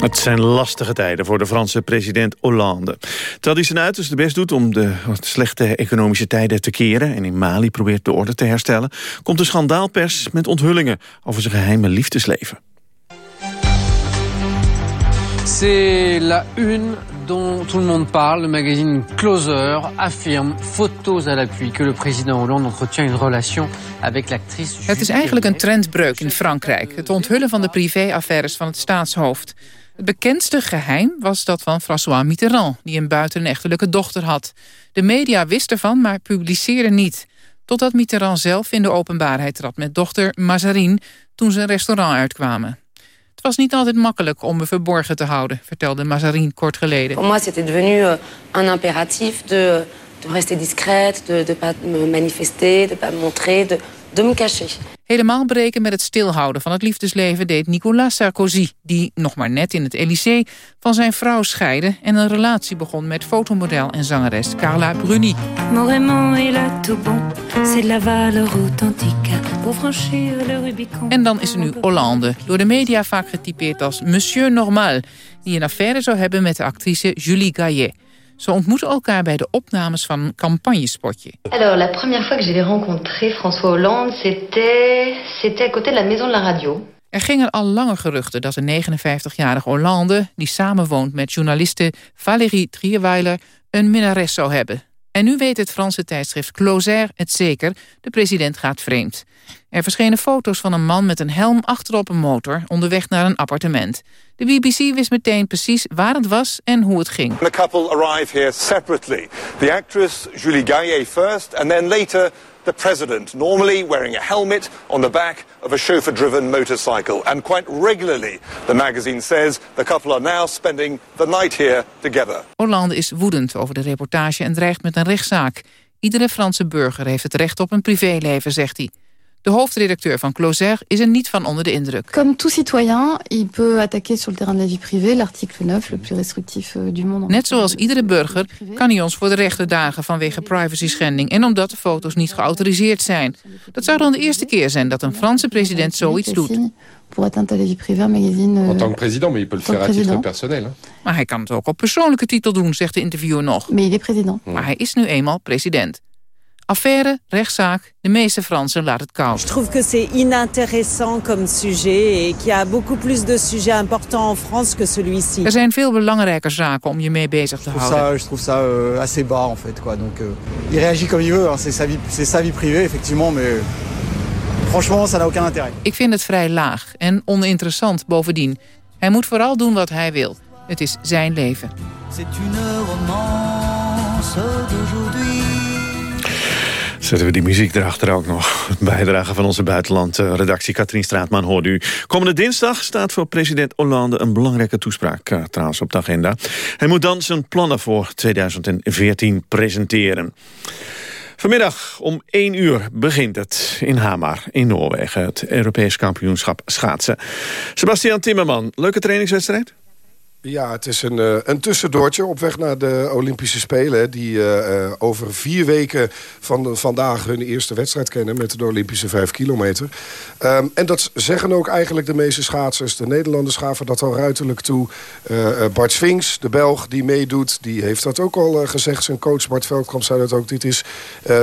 Het zijn lastige tijden voor de Franse president Hollande. Terwijl hij zijn uiterste best doet om de slechte economische tijden te keren... en in Mali probeert de orde te herstellen... komt de schandaalpers met onthullingen over zijn geheime liefdesleven. C'est la une dont tout le monde parle. Le magazine Closer affirme, photos à l'appui, que le président Hollande entretient une relation avec l'actrice... Het is eigenlijk een trendbreuk in Frankrijk. Het onthullen van de privéaffaires van het staatshoofd. Het bekendste geheim was dat van François Mitterrand... die een buitenechtelijke dochter had. De media wisten ervan, maar publiceerden niet. Totdat Mitterrand zelf in de openbaarheid trad met dochter Mazarine... toen ze een restaurant uitkwamen. Het was niet altijd makkelijk om me verborgen te houden... vertelde Mazarine kort geleden. Voor mij c'était devenu euh, un impératif de, de rester discrète... de ne pas manifester, de pas montrer... de. Helemaal breken met het stilhouden van het liefdesleven deed Nicolas Sarkozy... die nog maar net in het Élysée van zijn vrouw scheidde... en een relatie begon met fotomodel en zangeres Carla Bruni. En dan is er nu Hollande, door de media vaak getypeerd als Monsieur Normal... die een affaire zou hebben met de actrice Julie Gaillet... Ze ontmoeten elkaar bij de opnames van een campagnespotje. Alors, la première fois que j'ai rencontré François Hollande, c'était c'était à côté de la maison de la radio. Er gingen al langer geruchten dat de 59-jarige Hollande... die samenwoont met journaliste Valérie Trierweiler... een minnares zou hebben. En nu weet het Franse tijdschrift Closer het zeker. De president gaat vreemd. Er verschenen foto's van een man met een helm achterop een motor... onderweg naar een appartement. De BBC wist meteen precies waar het was en hoe het ging. The couple arrive here separately. The actress Julie Gaillet first and then later the president, normally wearing a helmet on the back of a chauffeur-driven motorcycle. And quite regularly, the magazine says, the couple are now spending the night here together. Hollande is woedend over de reportage en dreigt met een rechtszaak. Iedere Franse burger heeft het recht op een privéleven, zegt hij. De hoofdredacteur van Closer is er niet van onder de indruk. Comme tout citoyen, il peut attaquer sur le terrain de la vie privée l'article 9, le plus restrictif euh, du monde. Net zoals iedere burger kan hij ons voor de rechter dagen vanwege privacy schending en omdat de foto's niet geautoriseerd zijn. Dat zou dan de eerste keer zijn dat een Franse president zoiets doet. Pour atteinte à la vie privée, magazine... En tant que président, mais il peut le faire à titre personnel. Hein. Maar hij kan het ook op persoonlijke titel doen, zegt de interviewer nog. Mais il est président. Maar hij is nu eenmaal president. Affaire, rechtszaak, de meeste Fransen laat het koud. Je trouve que c'est inintéressant comme sujet et qu'il y a beaucoup plus de sujets importants en France que celui-ci. Er zijn veel belangrijke zaken om je mee bezig te houden. Ça, je trouve ça euh, assez bas en fait quoi. Donc euh, il réagit comme il veut, hein. c'est sa vie c'est sa vie privée effectivement mais franchement ça n'a aucun intérêt. Ik vind het vrij laag en oninteressant bovendien. Hij moet vooral doen wat hij wil. Het is zijn leven. C'est une romance d'aujourd'hui. Zetten we die muziek erachter ook nog. Bijdrage van onze buitenlandredactie Katrien Straatman hoorde u. Komende dinsdag staat voor president Hollande een belangrijke toespraak uh, trouwens op de agenda. Hij moet dan zijn plannen voor 2014 presenteren. Vanmiddag om 1 uur begint het in Hamar in Noorwegen. Het Europees kampioenschap schaatsen. Sebastian Timmerman, leuke trainingswedstrijd? Ja, het is een, uh, een tussendoortje op weg naar de Olympische Spelen... die uh, over vier weken van vandaag hun eerste wedstrijd kennen... met de Olympische vijf kilometer. Um, en dat zeggen ook eigenlijk de meeste schaatsers. De Nederlanders gaven dat al ruiterlijk toe. Bart Swings, de Belg die meedoet, die heeft dat ook al gezegd. Zijn coach Bart Veldkamp zei dat ook. Dit is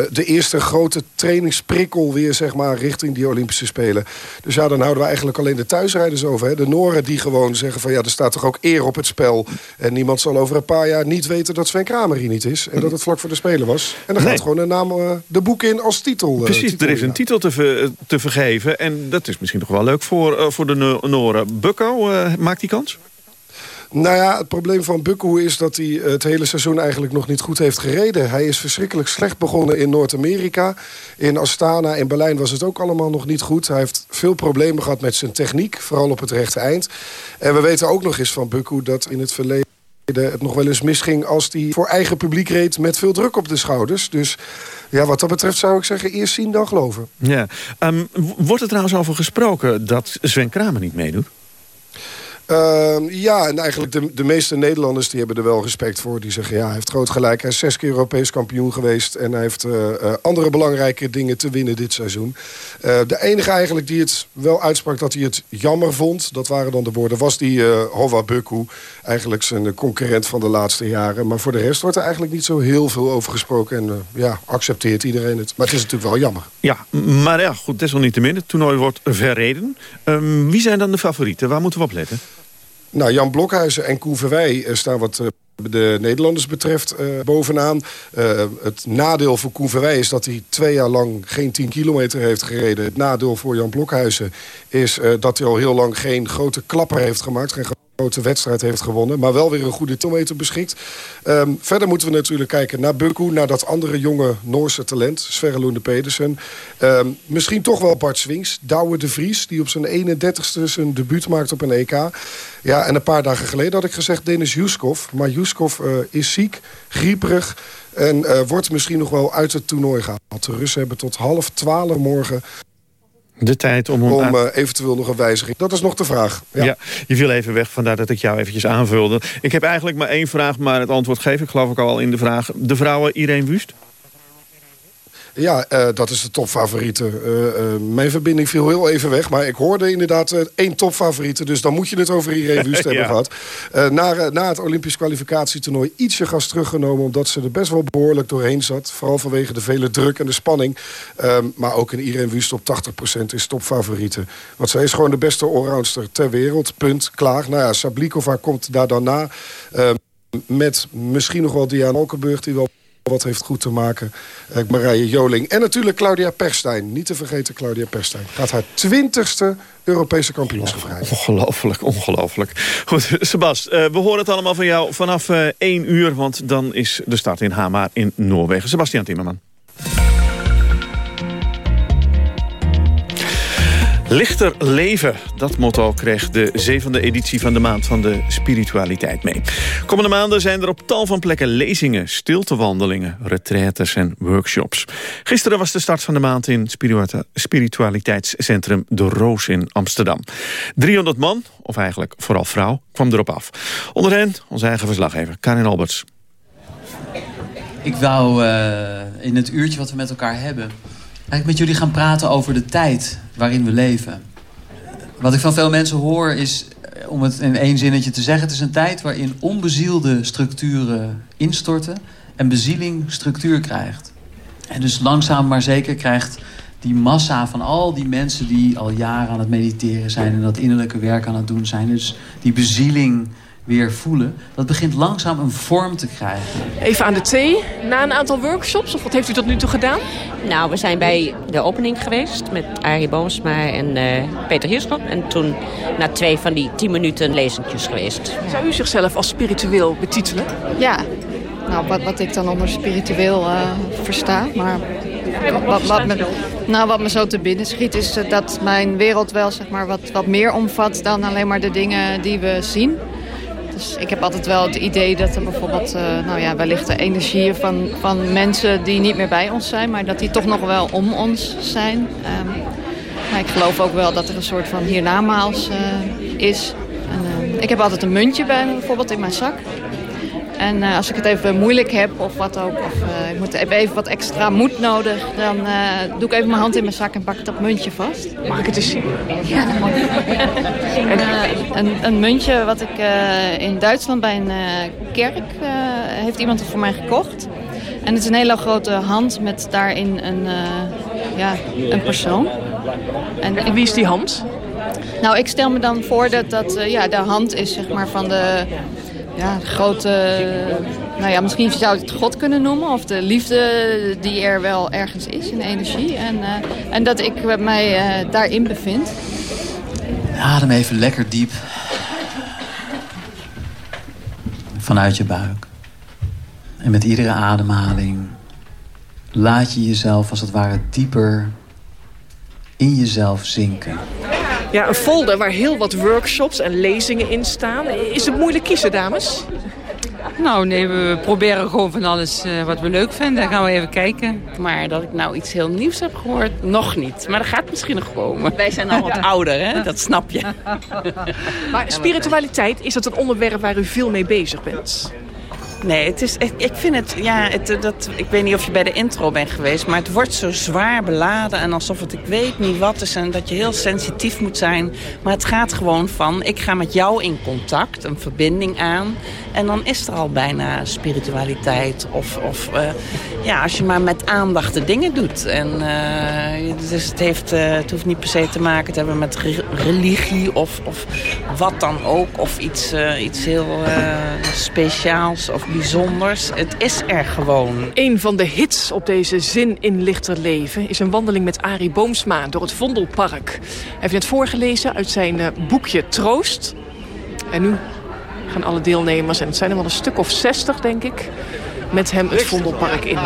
de eerste grote trainingsprikkel weer, zeg maar, richting die Olympische Spelen. Dus ja, dan houden we eigenlijk alleen de thuisrijders over. Hè? De Noren die gewoon zeggen van ja, er staat toch ook eer op het spel. En niemand zal over een paar jaar niet weten dat Sven Kramer hier niet is. En dat het vlak voor de Spelen was. En dan nee. gaat gewoon een naam uh, de boek in als titel. Uh, Precies, titel, er is een titel te, ver, te vergeven. En dat is misschien nog wel leuk voor, voor de Noren. Bukko, maakt die kans? Nou ja, het probleem van Bukku is dat hij het hele seizoen eigenlijk nog niet goed heeft gereden. Hij is verschrikkelijk slecht begonnen in Noord-Amerika. In Astana, in Berlijn was het ook allemaal nog niet goed. Hij heeft veel problemen gehad met zijn techniek, vooral op het rechte eind. En we weten ook nog eens van Bukku dat in het verleden het nog wel eens misging als hij voor eigen publiek reed met veel druk op de schouders. Dus ja, wat dat betreft zou ik zeggen, eerst zien dan geloven. Ja. Um, wordt er trouwens over gesproken dat Sven Kramer niet meedoet? Uh, ja, en eigenlijk de, de meeste Nederlanders die hebben er wel respect voor. Die zeggen, ja, hij heeft groot gelijk. Hij is zes keer Europees kampioen geweest. En hij heeft uh, uh, andere belangrijke dingen te winnen dit seizoen. Uh, de enige eigenlijk die het wel uitsprak dat hij het jammer vond... dat waren dan de woorden, was die Hova Bukku. Eigenlijk zijn concurrent van de laatste jaren. Maar voor de rest wordt er eigenlijk niet zo heel veel over gesproken. En ja, accepteert iedereen het. Maar het is natuurlijk wel jammer. Ja, maar ja, goed, desalniettemin. Het toernooi wordt verreden. Um, wie zijn dan de favorieten? Waar moeten we op letten? Nou, Jan Blokhuizen en Koen Verwij staan wat de Nederlanders betreft uh, bovenaan. Het nadeel voor Koen is dat hij twee jaar lang geen 10 kilometer heeft gereden. Het nadeel voor Jan Blokhuizen is dat hij al heel lang geen grote klapper heeft gemaakt. Grote wedstrijd heeft gewonnen. Maar wel weer een goede kilometer beschikt. Ehm, verder moeten we natuurlijk kijken naar Bukku. Naar dat andere jonge Noorse talent. Sverre Pedersen. Ehm, misschien toch wel Bart Swings. Douwe de Vries. Die op zijn 31ste zijn debuut maakt op een EK. Ja, en een paar dagen geleden had ik gezegd Denis Juskov. Maar Juskov uh, is ziek, grieperig. En uh, wordt misschien nog wel uit het toernooi gehaald. De Russen hebben tot half twaalf morgen de tijd om... Om uh, eventueel nog een wijziging. Dat is nog de vraag. Ja. ja. je viel even weg, vandaar dat ik jou eventjes aanvulde. Ik heb eigenlijk maar één vraag, maar het antwoord geef ik geloof ik al in de vraag. De vrouwen Irene Wust? Ja, uh, dat is de topfavoriete. Uh, uh, mijn verbinding viel heel even weg. Maar ik hoorde inderdaad één topfavoriete. Dus dan moet je het over Irene Wust hebben gehad. na, na het Olympisch kwalificatietoernooi ietsje gas teruggenomen... omdat ze er best wel behoorlijk doorheen zat. Vooral vanwege de vele druk en de spanning. Ehm, maar ook een Irene Wust op 80% is topfavoriete. Want zij is gewoon de beste allroundster ter wereld. Punt, klaar. Nou ja, Sablikova komt daar dan na. Ehm, met misschien nog wel Diana Alkenburg... die wel wat heeft goed te maken. Uh, Marije Joling. En natuurlijk Claudia Perstijn. Niet te vergeten Claudia Perstijn. Gaat haar twintigste Europese kampioenschap rijden. Ongelooflijk, ongelooflijk. Goed, Sebas, uh, we horen het allemaal van jou vanaf uh, 1 uur. Want dan is de start in Hamar in Noorwegen. Sebastian Timmerman. Lichter leven, dat motto kreeg de zevende editie van de Maand van de Spiritualiteit mee. Komende maanden zijn er op tal van plekken lezingen, stiltewandelingen, retraites en workshops. Gisteren was de start van de maand in spiritualiteitscentrum De Roos in Amsterdam. 300 man, of eigenlijk vooral vrouw, kwam erop af. Onder hen onze eigen verslaggever, Karin Alberts. Ik wou uh, in het uurtje wat we met elkaar hebben eigenlijk met jullie gaan praten over de tijd waarin we leven. Wat ik van veel mensen hoor is, eh, om het in één zinnetje te zeggen... het is een tijd waarin onbezielde structuren instorten... en bezieling structuur krijgt. En dus langzaam maar zeker krijgt die massa van al die mensen... die al jaren aan het mediteren zijn en dat innerlijke werk aan het doen zijn... dus die bezieling weer voelen... dat begint langzaam een vorm te krijgen. Even aan de thee, na een aantal workshops, of wat heeft u tot nu toe gedaan? Nou, we zijn bij de opening geweest met Arie Boomsma en uh, Peter Hirschop. En toen na twee van die tien minuten lezentjes geweest. Zou u zichzelf als spiritueel betitelen? Ja, nou, wat, wat ik dan onder spiritueel uh, versta, maar... Wat, wat, me, nou, wat me zo te binnen schiet is uh, dat mijn wereld wel zeg maar, wat, wat meer omvat dan alleen maar de dingen die we zien. Dus ik heb altijd wel het idee dat er bijvoorbeeld, uh, nou ja, wellicht de energieën van, van mensen die niet meer bij ons zijn, maar dat die toch nog wel om ons zijn. Maar ik geloof ook wel dat er een soort van hiernamaals uh, is. En, uh, ik heb altijd een muntje bij me bijvoorbeeld in mijn zak. En uh, als ik het even moeilijk heb of wat ook, of uh, ik moet even wat extra moed nodig, dan uh, doe ik even mijn hand in mijn zak en pak ik dat muntje vast. Mag ik het eens zien? Ja, dat mag. en, een, een, muntje wat ik in Duitsland bij een kerk, heeft iemand het voor mij gekocht. En het is een hele grote hand met daarin een, ja, een persoon. En, en wie is die hand? Nou, ik stel me dan voor dat dat ja, de hand is zeg maar, van de ja, grote... Nou ja, misschien zou je het God kunnen noemen. Of de liefde die er wel ergens is in energie. En, uh, en dat ik mij uh, daarin bevind. Adem even lekker diep. Vanuit je buik. En met iedere ademhaling laat je jezelf als het ware dieper in jezelf zinken. Ja, een folder waar heel wat workshops en lezingen in staan. Is het moeilijk kiezen, dames? Nou, nee, we proberen gewoon van alles uh, wat we leuk vinden. Dan gaan we even kijken. Maar dat ik nou iets heel nieuws heb gehoord, nog niet. Maar dat gaat misschien nog komen. Wij zijn al wat ouder, hè? Dat snap je. maar spiritualiteit, is dat een onderwerp waar u veel mee bezig bent? Nee, het is, ik vind het, ja, het, dat, ik weet niet of je bij de intro bent geweest, maar het wordt zo zwaar beladen en alsof het ik weet niet wat is en dat je heel sensitief moet zijn. Maar het gaat gewoon van, ik ga met jou in contact, een verbinding aan en dan is er al bijna spiritualiteit of, of uh, ja, als je maar met aandacht de dingen doet. En, dus het, heeft, het hoeft niet per se te maken te hebben met re religie of, of wat dan ook of iets, iets heel speciaals of bijzonders. Het is er gewoon. Een van de hits op deze Zin in Lichter Leven... is een wandeling met Arie Boomsma door het Vondelpark. Hij heeft net voorgelezen uit zijn boekje Troost. En nu gaan alle deelnemers, en het zijn er wel een stuk of zestig denk ik... met hem het Vondelpark in.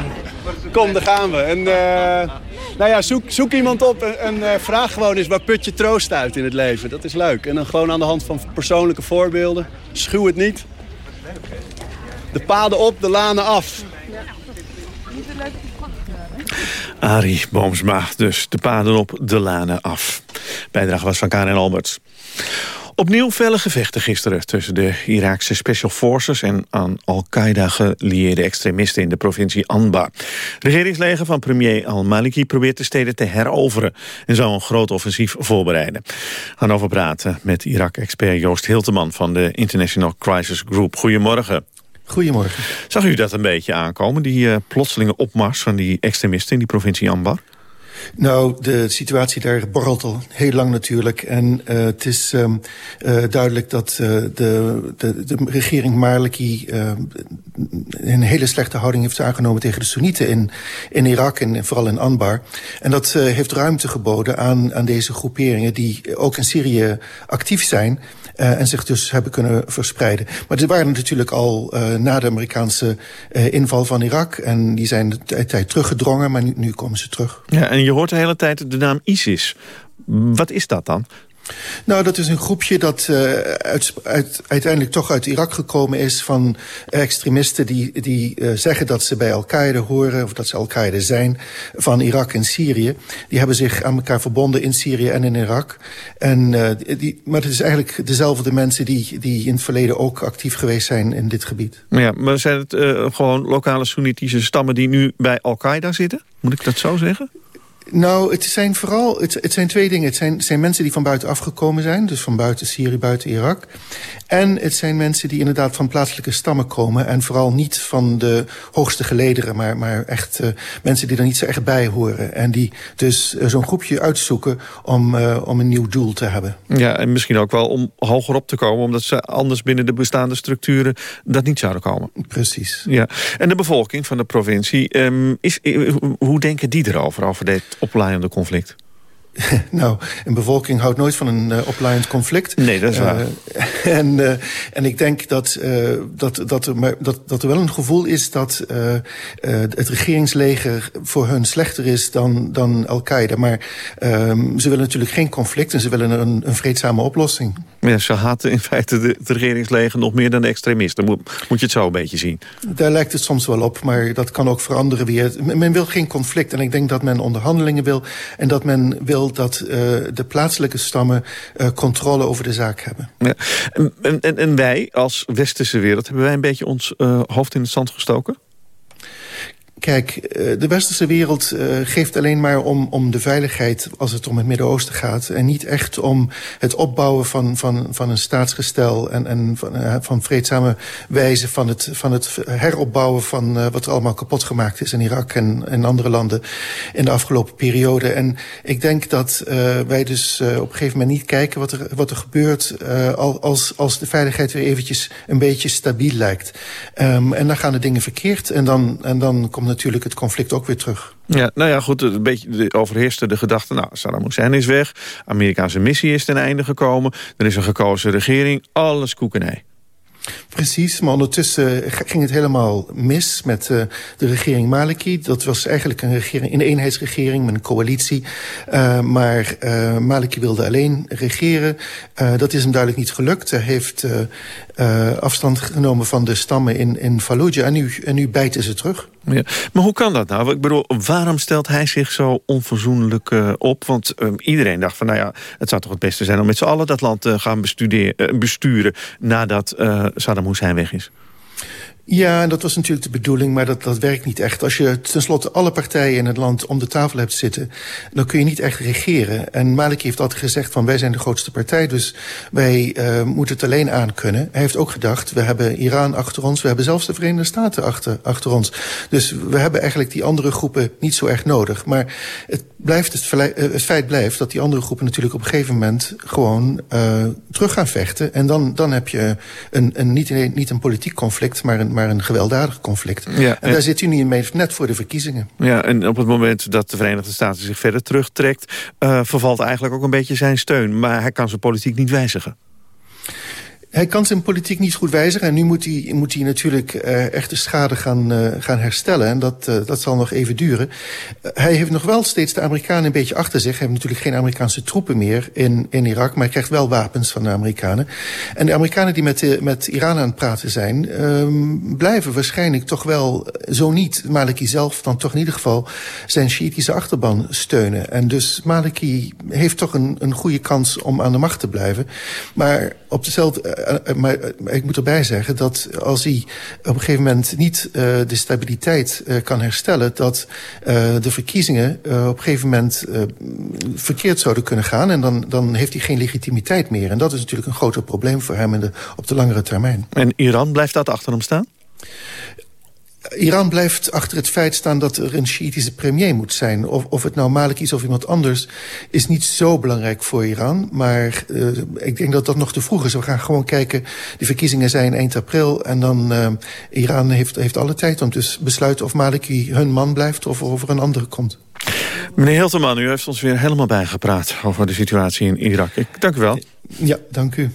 Kom, daar gaan we. En, uh, nou ja, zoek, zoek iemand op en, en uh, vraag gewoon eens waar put je troost uit in het leven. Dat is leuk. En dan gewoon aan de hand van persoonlijke voorbeelden. Schuw het niet. De paden op, de lanen af. Arie Boomsma, dus de paden op, de lanen af. Bijdrage was van Karin Alberts. Opnieuw felle gevechten gisteren tussen de Iraakse Special Forces... en aan Al-Qaeda gelieerde extremisten in de provincie Anbar. Regeringsleger van premier al-Maliki probeert de steden te heroveren... en zou een groot offensief voorbereiden. Gaan over praten met Irak-expert Joost Hilteman... van de International Crisis Group. Goedemorgen. Goedemorgen. Zag u dat een beetje aankomen, die uh, plotselinge opmars van die extremisten in die provincie Anbar? Nou, de situatie daar borrelt al heel lang natuurlijk. En uh, het is um, uh, duidelijk dat uh, de, de, de regering Maliki een hele slechte houding heeft aangenomen tegen de Soenieten in, in Irak en vooral in Anbar. En dat heeft ruimte geboden aan, aan deze groeperingen die ook in Syrië actief zijn... Uh, en zich dus hebben kunnen verspreiden. Maar die waren natuurlijk al uh, na de Amerikaanse uh, inval van Irak. En die zijn de tijd teruggedrongen, maar nu, nu komen ze terug. Ja, en je hoort de hele tijd de naam ISIS. Wat is dat dan? Nou, dat is een groepje dat uh, uit, uit, uiteindelijk toch uit Irak gekomen is... van extremisten die, die uh, zeggen dat ze bij Al-Qaeda horen... of dat ze Al-Qaeda zijn, van Irak en Syrië. Die hebben zich aan elkaar verbonden in Syrië en in Irak. En, uh, die, maar het is eigenlijk dezelfde mensen die, die in het verleden ook actief geweest zijn in dit gebied. Ja, maar zijn het gewoon lokale Soenitische stammen die nu bij Al-Qaeda zitten? Moet ik dat zo zeggen? Nou, het zijn vooral het, het zijn twee dingen. Het zijn, het zijn mensen die van buiten afgekomen zijn. Dus van buiten Syrië, buiten Irak. En het zijn mensen die inderdaad van plaatselijke stammen komen. En vooral niet van de hoogste gelederen. Maar, maar echt uh, mensen die er niet zo echt bij horen. En die dus uh, zo'n groepje uitzoeken om, uh, om een nieuw doel te hebben. Ja, en misschien ook wel om hoger op te komen. Omdat ze anders binnen de bestaande structuren dat niet zouden komen. Precies. Ja. En de bevolking van de provincie. Um, is, hoe denken die erover, over oplaaiende conflict? nou, een bevolking houdt nooit van een uh, oplaaiend conflict. Nee, dat is waar. Uh, en, uh, en ik denk dat, dat, dat, er, maar, dat, dat er wel een gevoel is dat het regeringsleger voor hun slechter is dan, dan Al-Qaeda. Maar ehm, ze willen natuurlijk geen conflict en ze willen een, een vreedzame oplossing. Ja, ze haten in feite de, het regeringsleger nog meer dan de extremisten. Moet, moet je het zo een beetje zien? Daar lijkt het soms wel op, maar dat kan ook veranderen weer. Men wil geen conflict en ik denk dat men onderhandelingen wil en dat men wil dat uh, de plaatselijke stammen uh, controle over de zaak hebben. Ja. En, en, en wij als westerse wereld, hebben wij een beetje ons uh, hoofd in het zand gestoken? Kijk, de westerse wereld uh, geeft alleen maar om, om de veiligheid als het om het Midden-Oosten gaat. En niet echt om het opbouwen van, van, van een staatsgestel en, en van, uh, van vreedzame wijze van het, van het heropbouwen van wat er allemaal kapot gemaakt is in Irak en, andere landen in de afgelopen periode. En ik denk dat wij dus op een gegeven moment niet kijken wat er, wat er gebeurt als, als de veiligheid weer eventjes een beetje stabiel lijkt. Um, en dan gaan de dingen verkeerd en dan, en dan komt natuurlijk het conflict ook weer terug. Ja, nou ja, goed, een beetje de, overheerste de gedachte... nou, Saddam Hussein is weg, Amerikaanse missie is ten einde gekomen... er is een gekozen regering, alles koekenij. Precies, maar ondertussen ging het helemaal mis met uh, de regering Maliki. Dat was eigenlijk een, regering, een eenheidsregering met een coalitie. Uh, maar uh, Maliki wilde alleen regeren. dat is hem duidelijk niet gelukt. Hij heeft afstand genomen van de stammen in, in Fallujah. En nu, en nu bijten ze terug. Maar hoe kan dat nou? Ik bedoel, waarom stelt hij zich zo onverzoenlijk uh, op? Want uh, iedereen dacht van, nou ja, het zou toch het beste zijn... om met z'n allen dat land te uh, gaan besturen... nadat Saddam Hussein weg is. Ja, dat was natuurlijk de bedoeling, maar dat, dat werkt niet echt. Als je tenslotte alle partijen in het land om de tafel hebt zitten... dan kun je niet echt regeren. En Maliki heeft altijd gezegd van wij zijn de grootste partij... dus wij uh, moeten het alleen aan kunnen. Hij heeft ook gedacht, we hebben Iran achter ons... we hebben zelfs de Verenigde Staten achter, achter ons. Dus we hebben eigenlijk die andere groepen niet zo erg nodig. Maar het, blijft het, het feit blijft dat die andere groepen natuurlijk op een gegeven moment... gewoon uh, terug gaan vechten. En dan, dan heb je een, een, niet, niet een politiek conflict, maar een maar een gewelddadig conflict. Ja, en, en daar zit u nu mee net voor de verkiezingen. Ja, en op het moment dat de Verenigde Staten zich verder terugtrekt... Uh, vervalt eigenlijk ook een beetje zijn steun. Maar hij kan zijn politiek niet wijzigen. Hij kan zijn politiek niet goed wijzigen. En nu moet hij, moet hij natuurlijk uh, echt de schade gaan, uh, gaan herstellen. En dat, uh, dat zal nog even duren. hij heeft nog wel steeds de Amerikanen een beetje achter zich. Hij heeft natuurlijk geen Amerikaanse troepen meer in, in Irak. Maar hij krijgt wel wapens van de Amerikanen. En de Amerikanen die met, met Iran aan het praten zijn... Ehm, blijven waarschijnlijk toch wel, zo niet Maliki zelf... dan toch in ieder geval zijn Shiïtische achterban steunen. En dus Maliki heeft toch een, een goede kans om aan de macht te blijven. Maar op dezelfde uh, maar ik moet erbij zeggen dat als hij op een gegeven moment niet uh, de stabiliteit kan herstellen... dat de verkiezingen op een gegeven moment verkeerd zouden kunnen gaan... en dan, dan heeft hij geen legitimiteit meer. En dat is natuurlijk een groter probleem voor hem op de langere termijn. En Iran, blijft dat achter hem staan? Iran blijft achter het feit staan dat er een Shiïtische premier moet zijn. Of, of het nou Malik is of iemand anders, is niet zo belangrijk voor Iran. Maar uh, ik denk dat dat nog te vroeg is. We gaan gewoon kijken, de verkiezingen zijn eind april... en dan uh, Iran heeft, heeft alle tijd om dus besluiten of Maliki hun man blijft... of of er een andere komt. Meneer Hilterman, u heeft ons weer helemaal bijgepraat over de situatie in Irak. Ik dank u wel. Ja, dank u.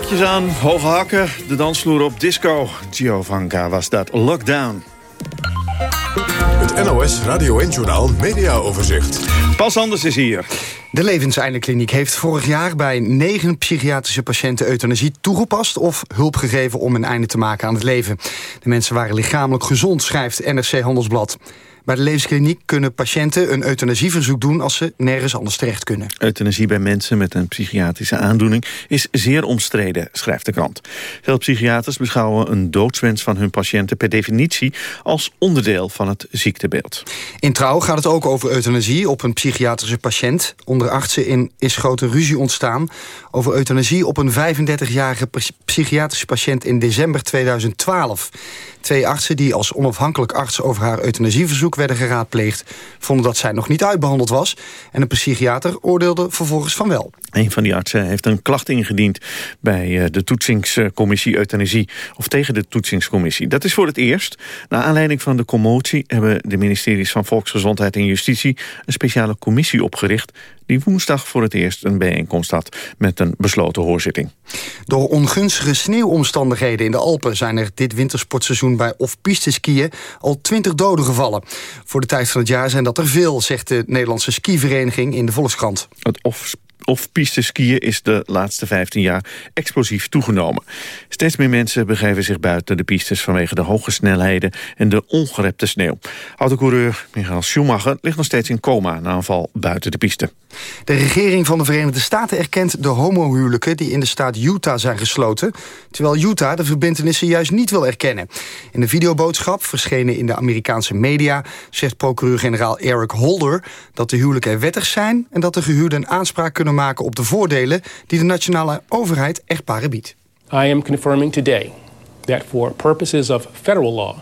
pakjes aan, hoge hakken, de dansvloer op disco. Giovanka was dat. Lockdown. Het NOS Radio 1-journaal Mediaoverzicht. Pas anders is hier. De Levenseindekliniek heeft vorig jaar bij negen psychiatrische patiënten euthanasie toegepast of hulp gegeven om een einde te maken aan het leven. De mensen waren lichamelijk gezond, schrijft NRC Handelsblad. Bij de levenskliniek kunnen patiënten een euthanasieverzoek doen... als ze nergens anders terecht kunnen. Euthanasie bij mensen met een psychiatrische aandoening... is zeer omstreden, schrijft de krant. Veel psychiaters beschouwen een doodswens van hun patiënten... per definitie als onderdeel van het ziektebeeld. In Trouw gaat het ook over euthanasie op een psychiatrische patiënt. Onder artsen in is grote ruzie ontstaan... over euthanasie op een 35-jarige psychiatrische patiënt in december 2012. Twee artsen die als onafhankelijk arts over haar euthanasieverzoek werden geraadpleegd... vonden dat zij nog niet uitbehandeld was. En een psychiater oordeelde vervolgens van wel. Een van die artsen heeft een klacht ingediend bij eh, de toetsingscommissie euthanasie. Of tegen de toetsingscommissie. Dat is voor het eerst. Naar aanleiding van de commotie hebben de ministeries van Volksgezondheid en Justitie... een speciale commissie opgericht die woensdag voor het eerst een bijeenkomst had met een besloten hoorzitting. Door ongunstige sneeuwomstandigheden in de Alpen zijn er dit wintersportseizoen bij off-piste skiën al 20 doden gevallen. Voor de tijd van het jaar zijn dat er veel, zegt de Nederlandse skivereniging in de Volkskrant. Het off of piste skiën is de laatste 15 jaar explosief toegenomen. Steeds meer mensen begeven zich buiten de pistes vanwege de hoge snelheden en de ongerepte sneeuw. Autocoureur Michael Schumacher ligt nog steeds in coma na een val buiten de piste. De regering van de Verenigde Staten erkent de homohuwelijken die in de staat Utah zijn gesloten, terwijl Utah de verbindenissen juist niet wil erkennen. In de videoboodschap, verschenen in de Amerikaanse media, zegt procureur-generaal Eric Holder dat de huwelijken wettig zijn en dat de gehuwden een aanspraak kunnen maken op de voordelen die de nationale overheid echtparen biedt. I am confirming today that for purposes of federal law,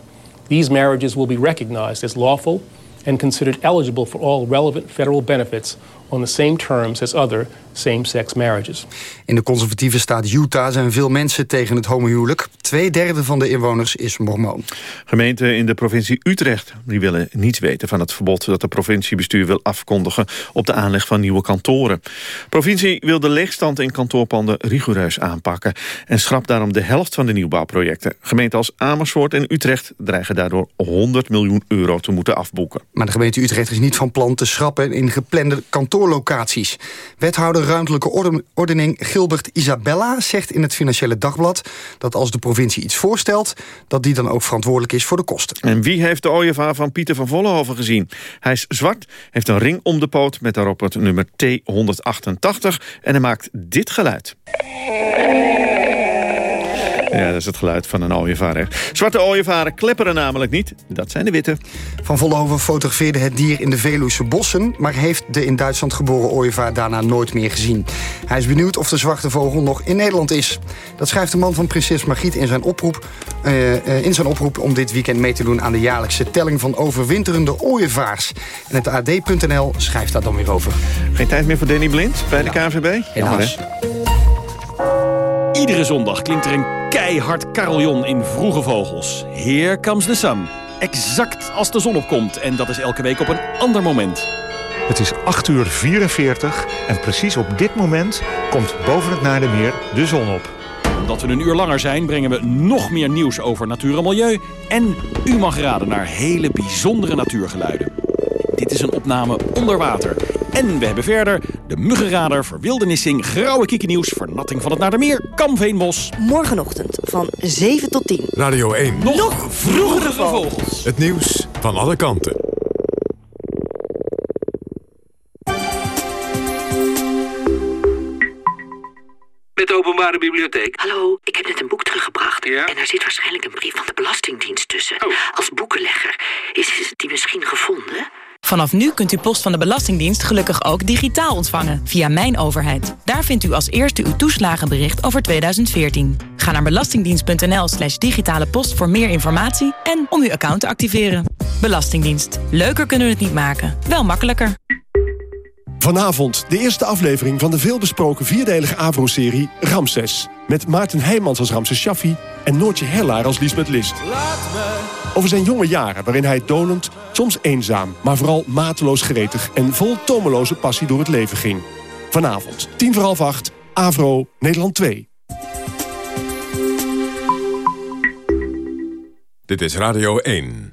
these marriages will be recognized as lawful and considered eligible for all relevant federal benefits on the same terms as other same-sex marriages. In de conservatieve staat Utah zijn veel mensen tegen het homohuwelijk. Twee derde van de inwoners is mormoon. Gemeenten in de provincie Utrecht die willen niets weten van het verbod dat de provinciebestuur wil afkondigen op de aanleg van nieuwe kantoren. De provincie wil de leegstand in kantoorpanden rigoureus aanpakken en schrapt daarom de helft van de nieuwbouwprojecten. Gemeenten als Amersfoort en Utrecht dreigen daardoor 100 miljoen euro te moeten afboeken. Maar de gemeente Utrecht is niet van plan te schrappen in geplande kantoorlocaties. Wethouder ruimtelijke ordening Gilbert Isabella zegt in het Financiële Dagblad... dat als de provincie iets voorstelt, dat die dan ook verantwoordelijk is voor de kosten. En wie heeft de ooievaar van Pieter van Vollenhoven gezien? Hij is zwart, heeft een ring om de poot met daarop het nummer T188... en hij maakt dit geluid. Ja, dat is het geluid van een ooievaar. Zwarte ooievaren klepperen namelijk niet. Dat zijn de witte. Van Vollenhoven fotografeerde het dier in de Veluwse bossen... maar heeft de in Duitsland geboren ooievaar daarna nooit meer gezien. Hij is benieuwd of de zwarte vogel nog in Nederland is. Dat schrijft de man van prinses Margriet in zijn oproep, uh, in zijn oproep... om dit weekend mee te doen aan de jaarlijkse telling van overwinterende ooievaars. En het AD.nl schrijft daar dan weer over. Geen tijd meer voor Danny Blind bij de KNVB? Helaas. Iedere zondag klinkt er een keihard carillon in Vroege Vogels. Here comes the sun. Exact als de zon opkomt. En dat is elke week op een ander moment. Het is 8 uur 44 en precies op dit moment komt boven het Naardenmeer de zon op. Omdat we een uur langer zijn, brengen we nog meer nieuws over natuur en milieu. En u mag raden naar hele bijzondere natuurgeluiden. Dit is een opname onder water. En we hebben verder de muggenradar, verwildernissing, grauwe kiekennieuws... vernatting van het Nadermeer, Kamveenbos. Morgenochtend van 7 tot 10. Radio 1. Nog, Nog vroegere vogels. Het nieuws van alle kanten. Met de openbare bibliotheek. Hallo, ik heb net een boek teruggebracht. Ja? En daar zit waarschijnlijk een brief van de Belastingdienst tussen. Oh. Als boekenlegger. Is die misschien gevonden? Vanaf nu kunt u post van de Belastingdienst gelukkig ook digitaal ontvangen via Mijn Overheid. Daar vindt u als eerste uw toeslagenbericht over 2014. Ga naar belastingdienst.nl slash digitale post voor meer informatie en om uw account te activeren. Belastingdienst. Leuker kunnen we het niet maken, wel makkelijker. Vanavond de eerste aflevering van de veelbesproken vierdelige AVRO-serie Ramses. Met Maarten Heijmans als Ramses Shaffi en Noortje Hellaar als Lisbeth List. Over zijn jonge jaren waarin hij donend, soms eenzaam... maar vooral mateloos gretig en vol tomeloze passie door het leven ging. Vanavond, tien voor half acht, AVRO, Nederland 2. Dit is Radio 1.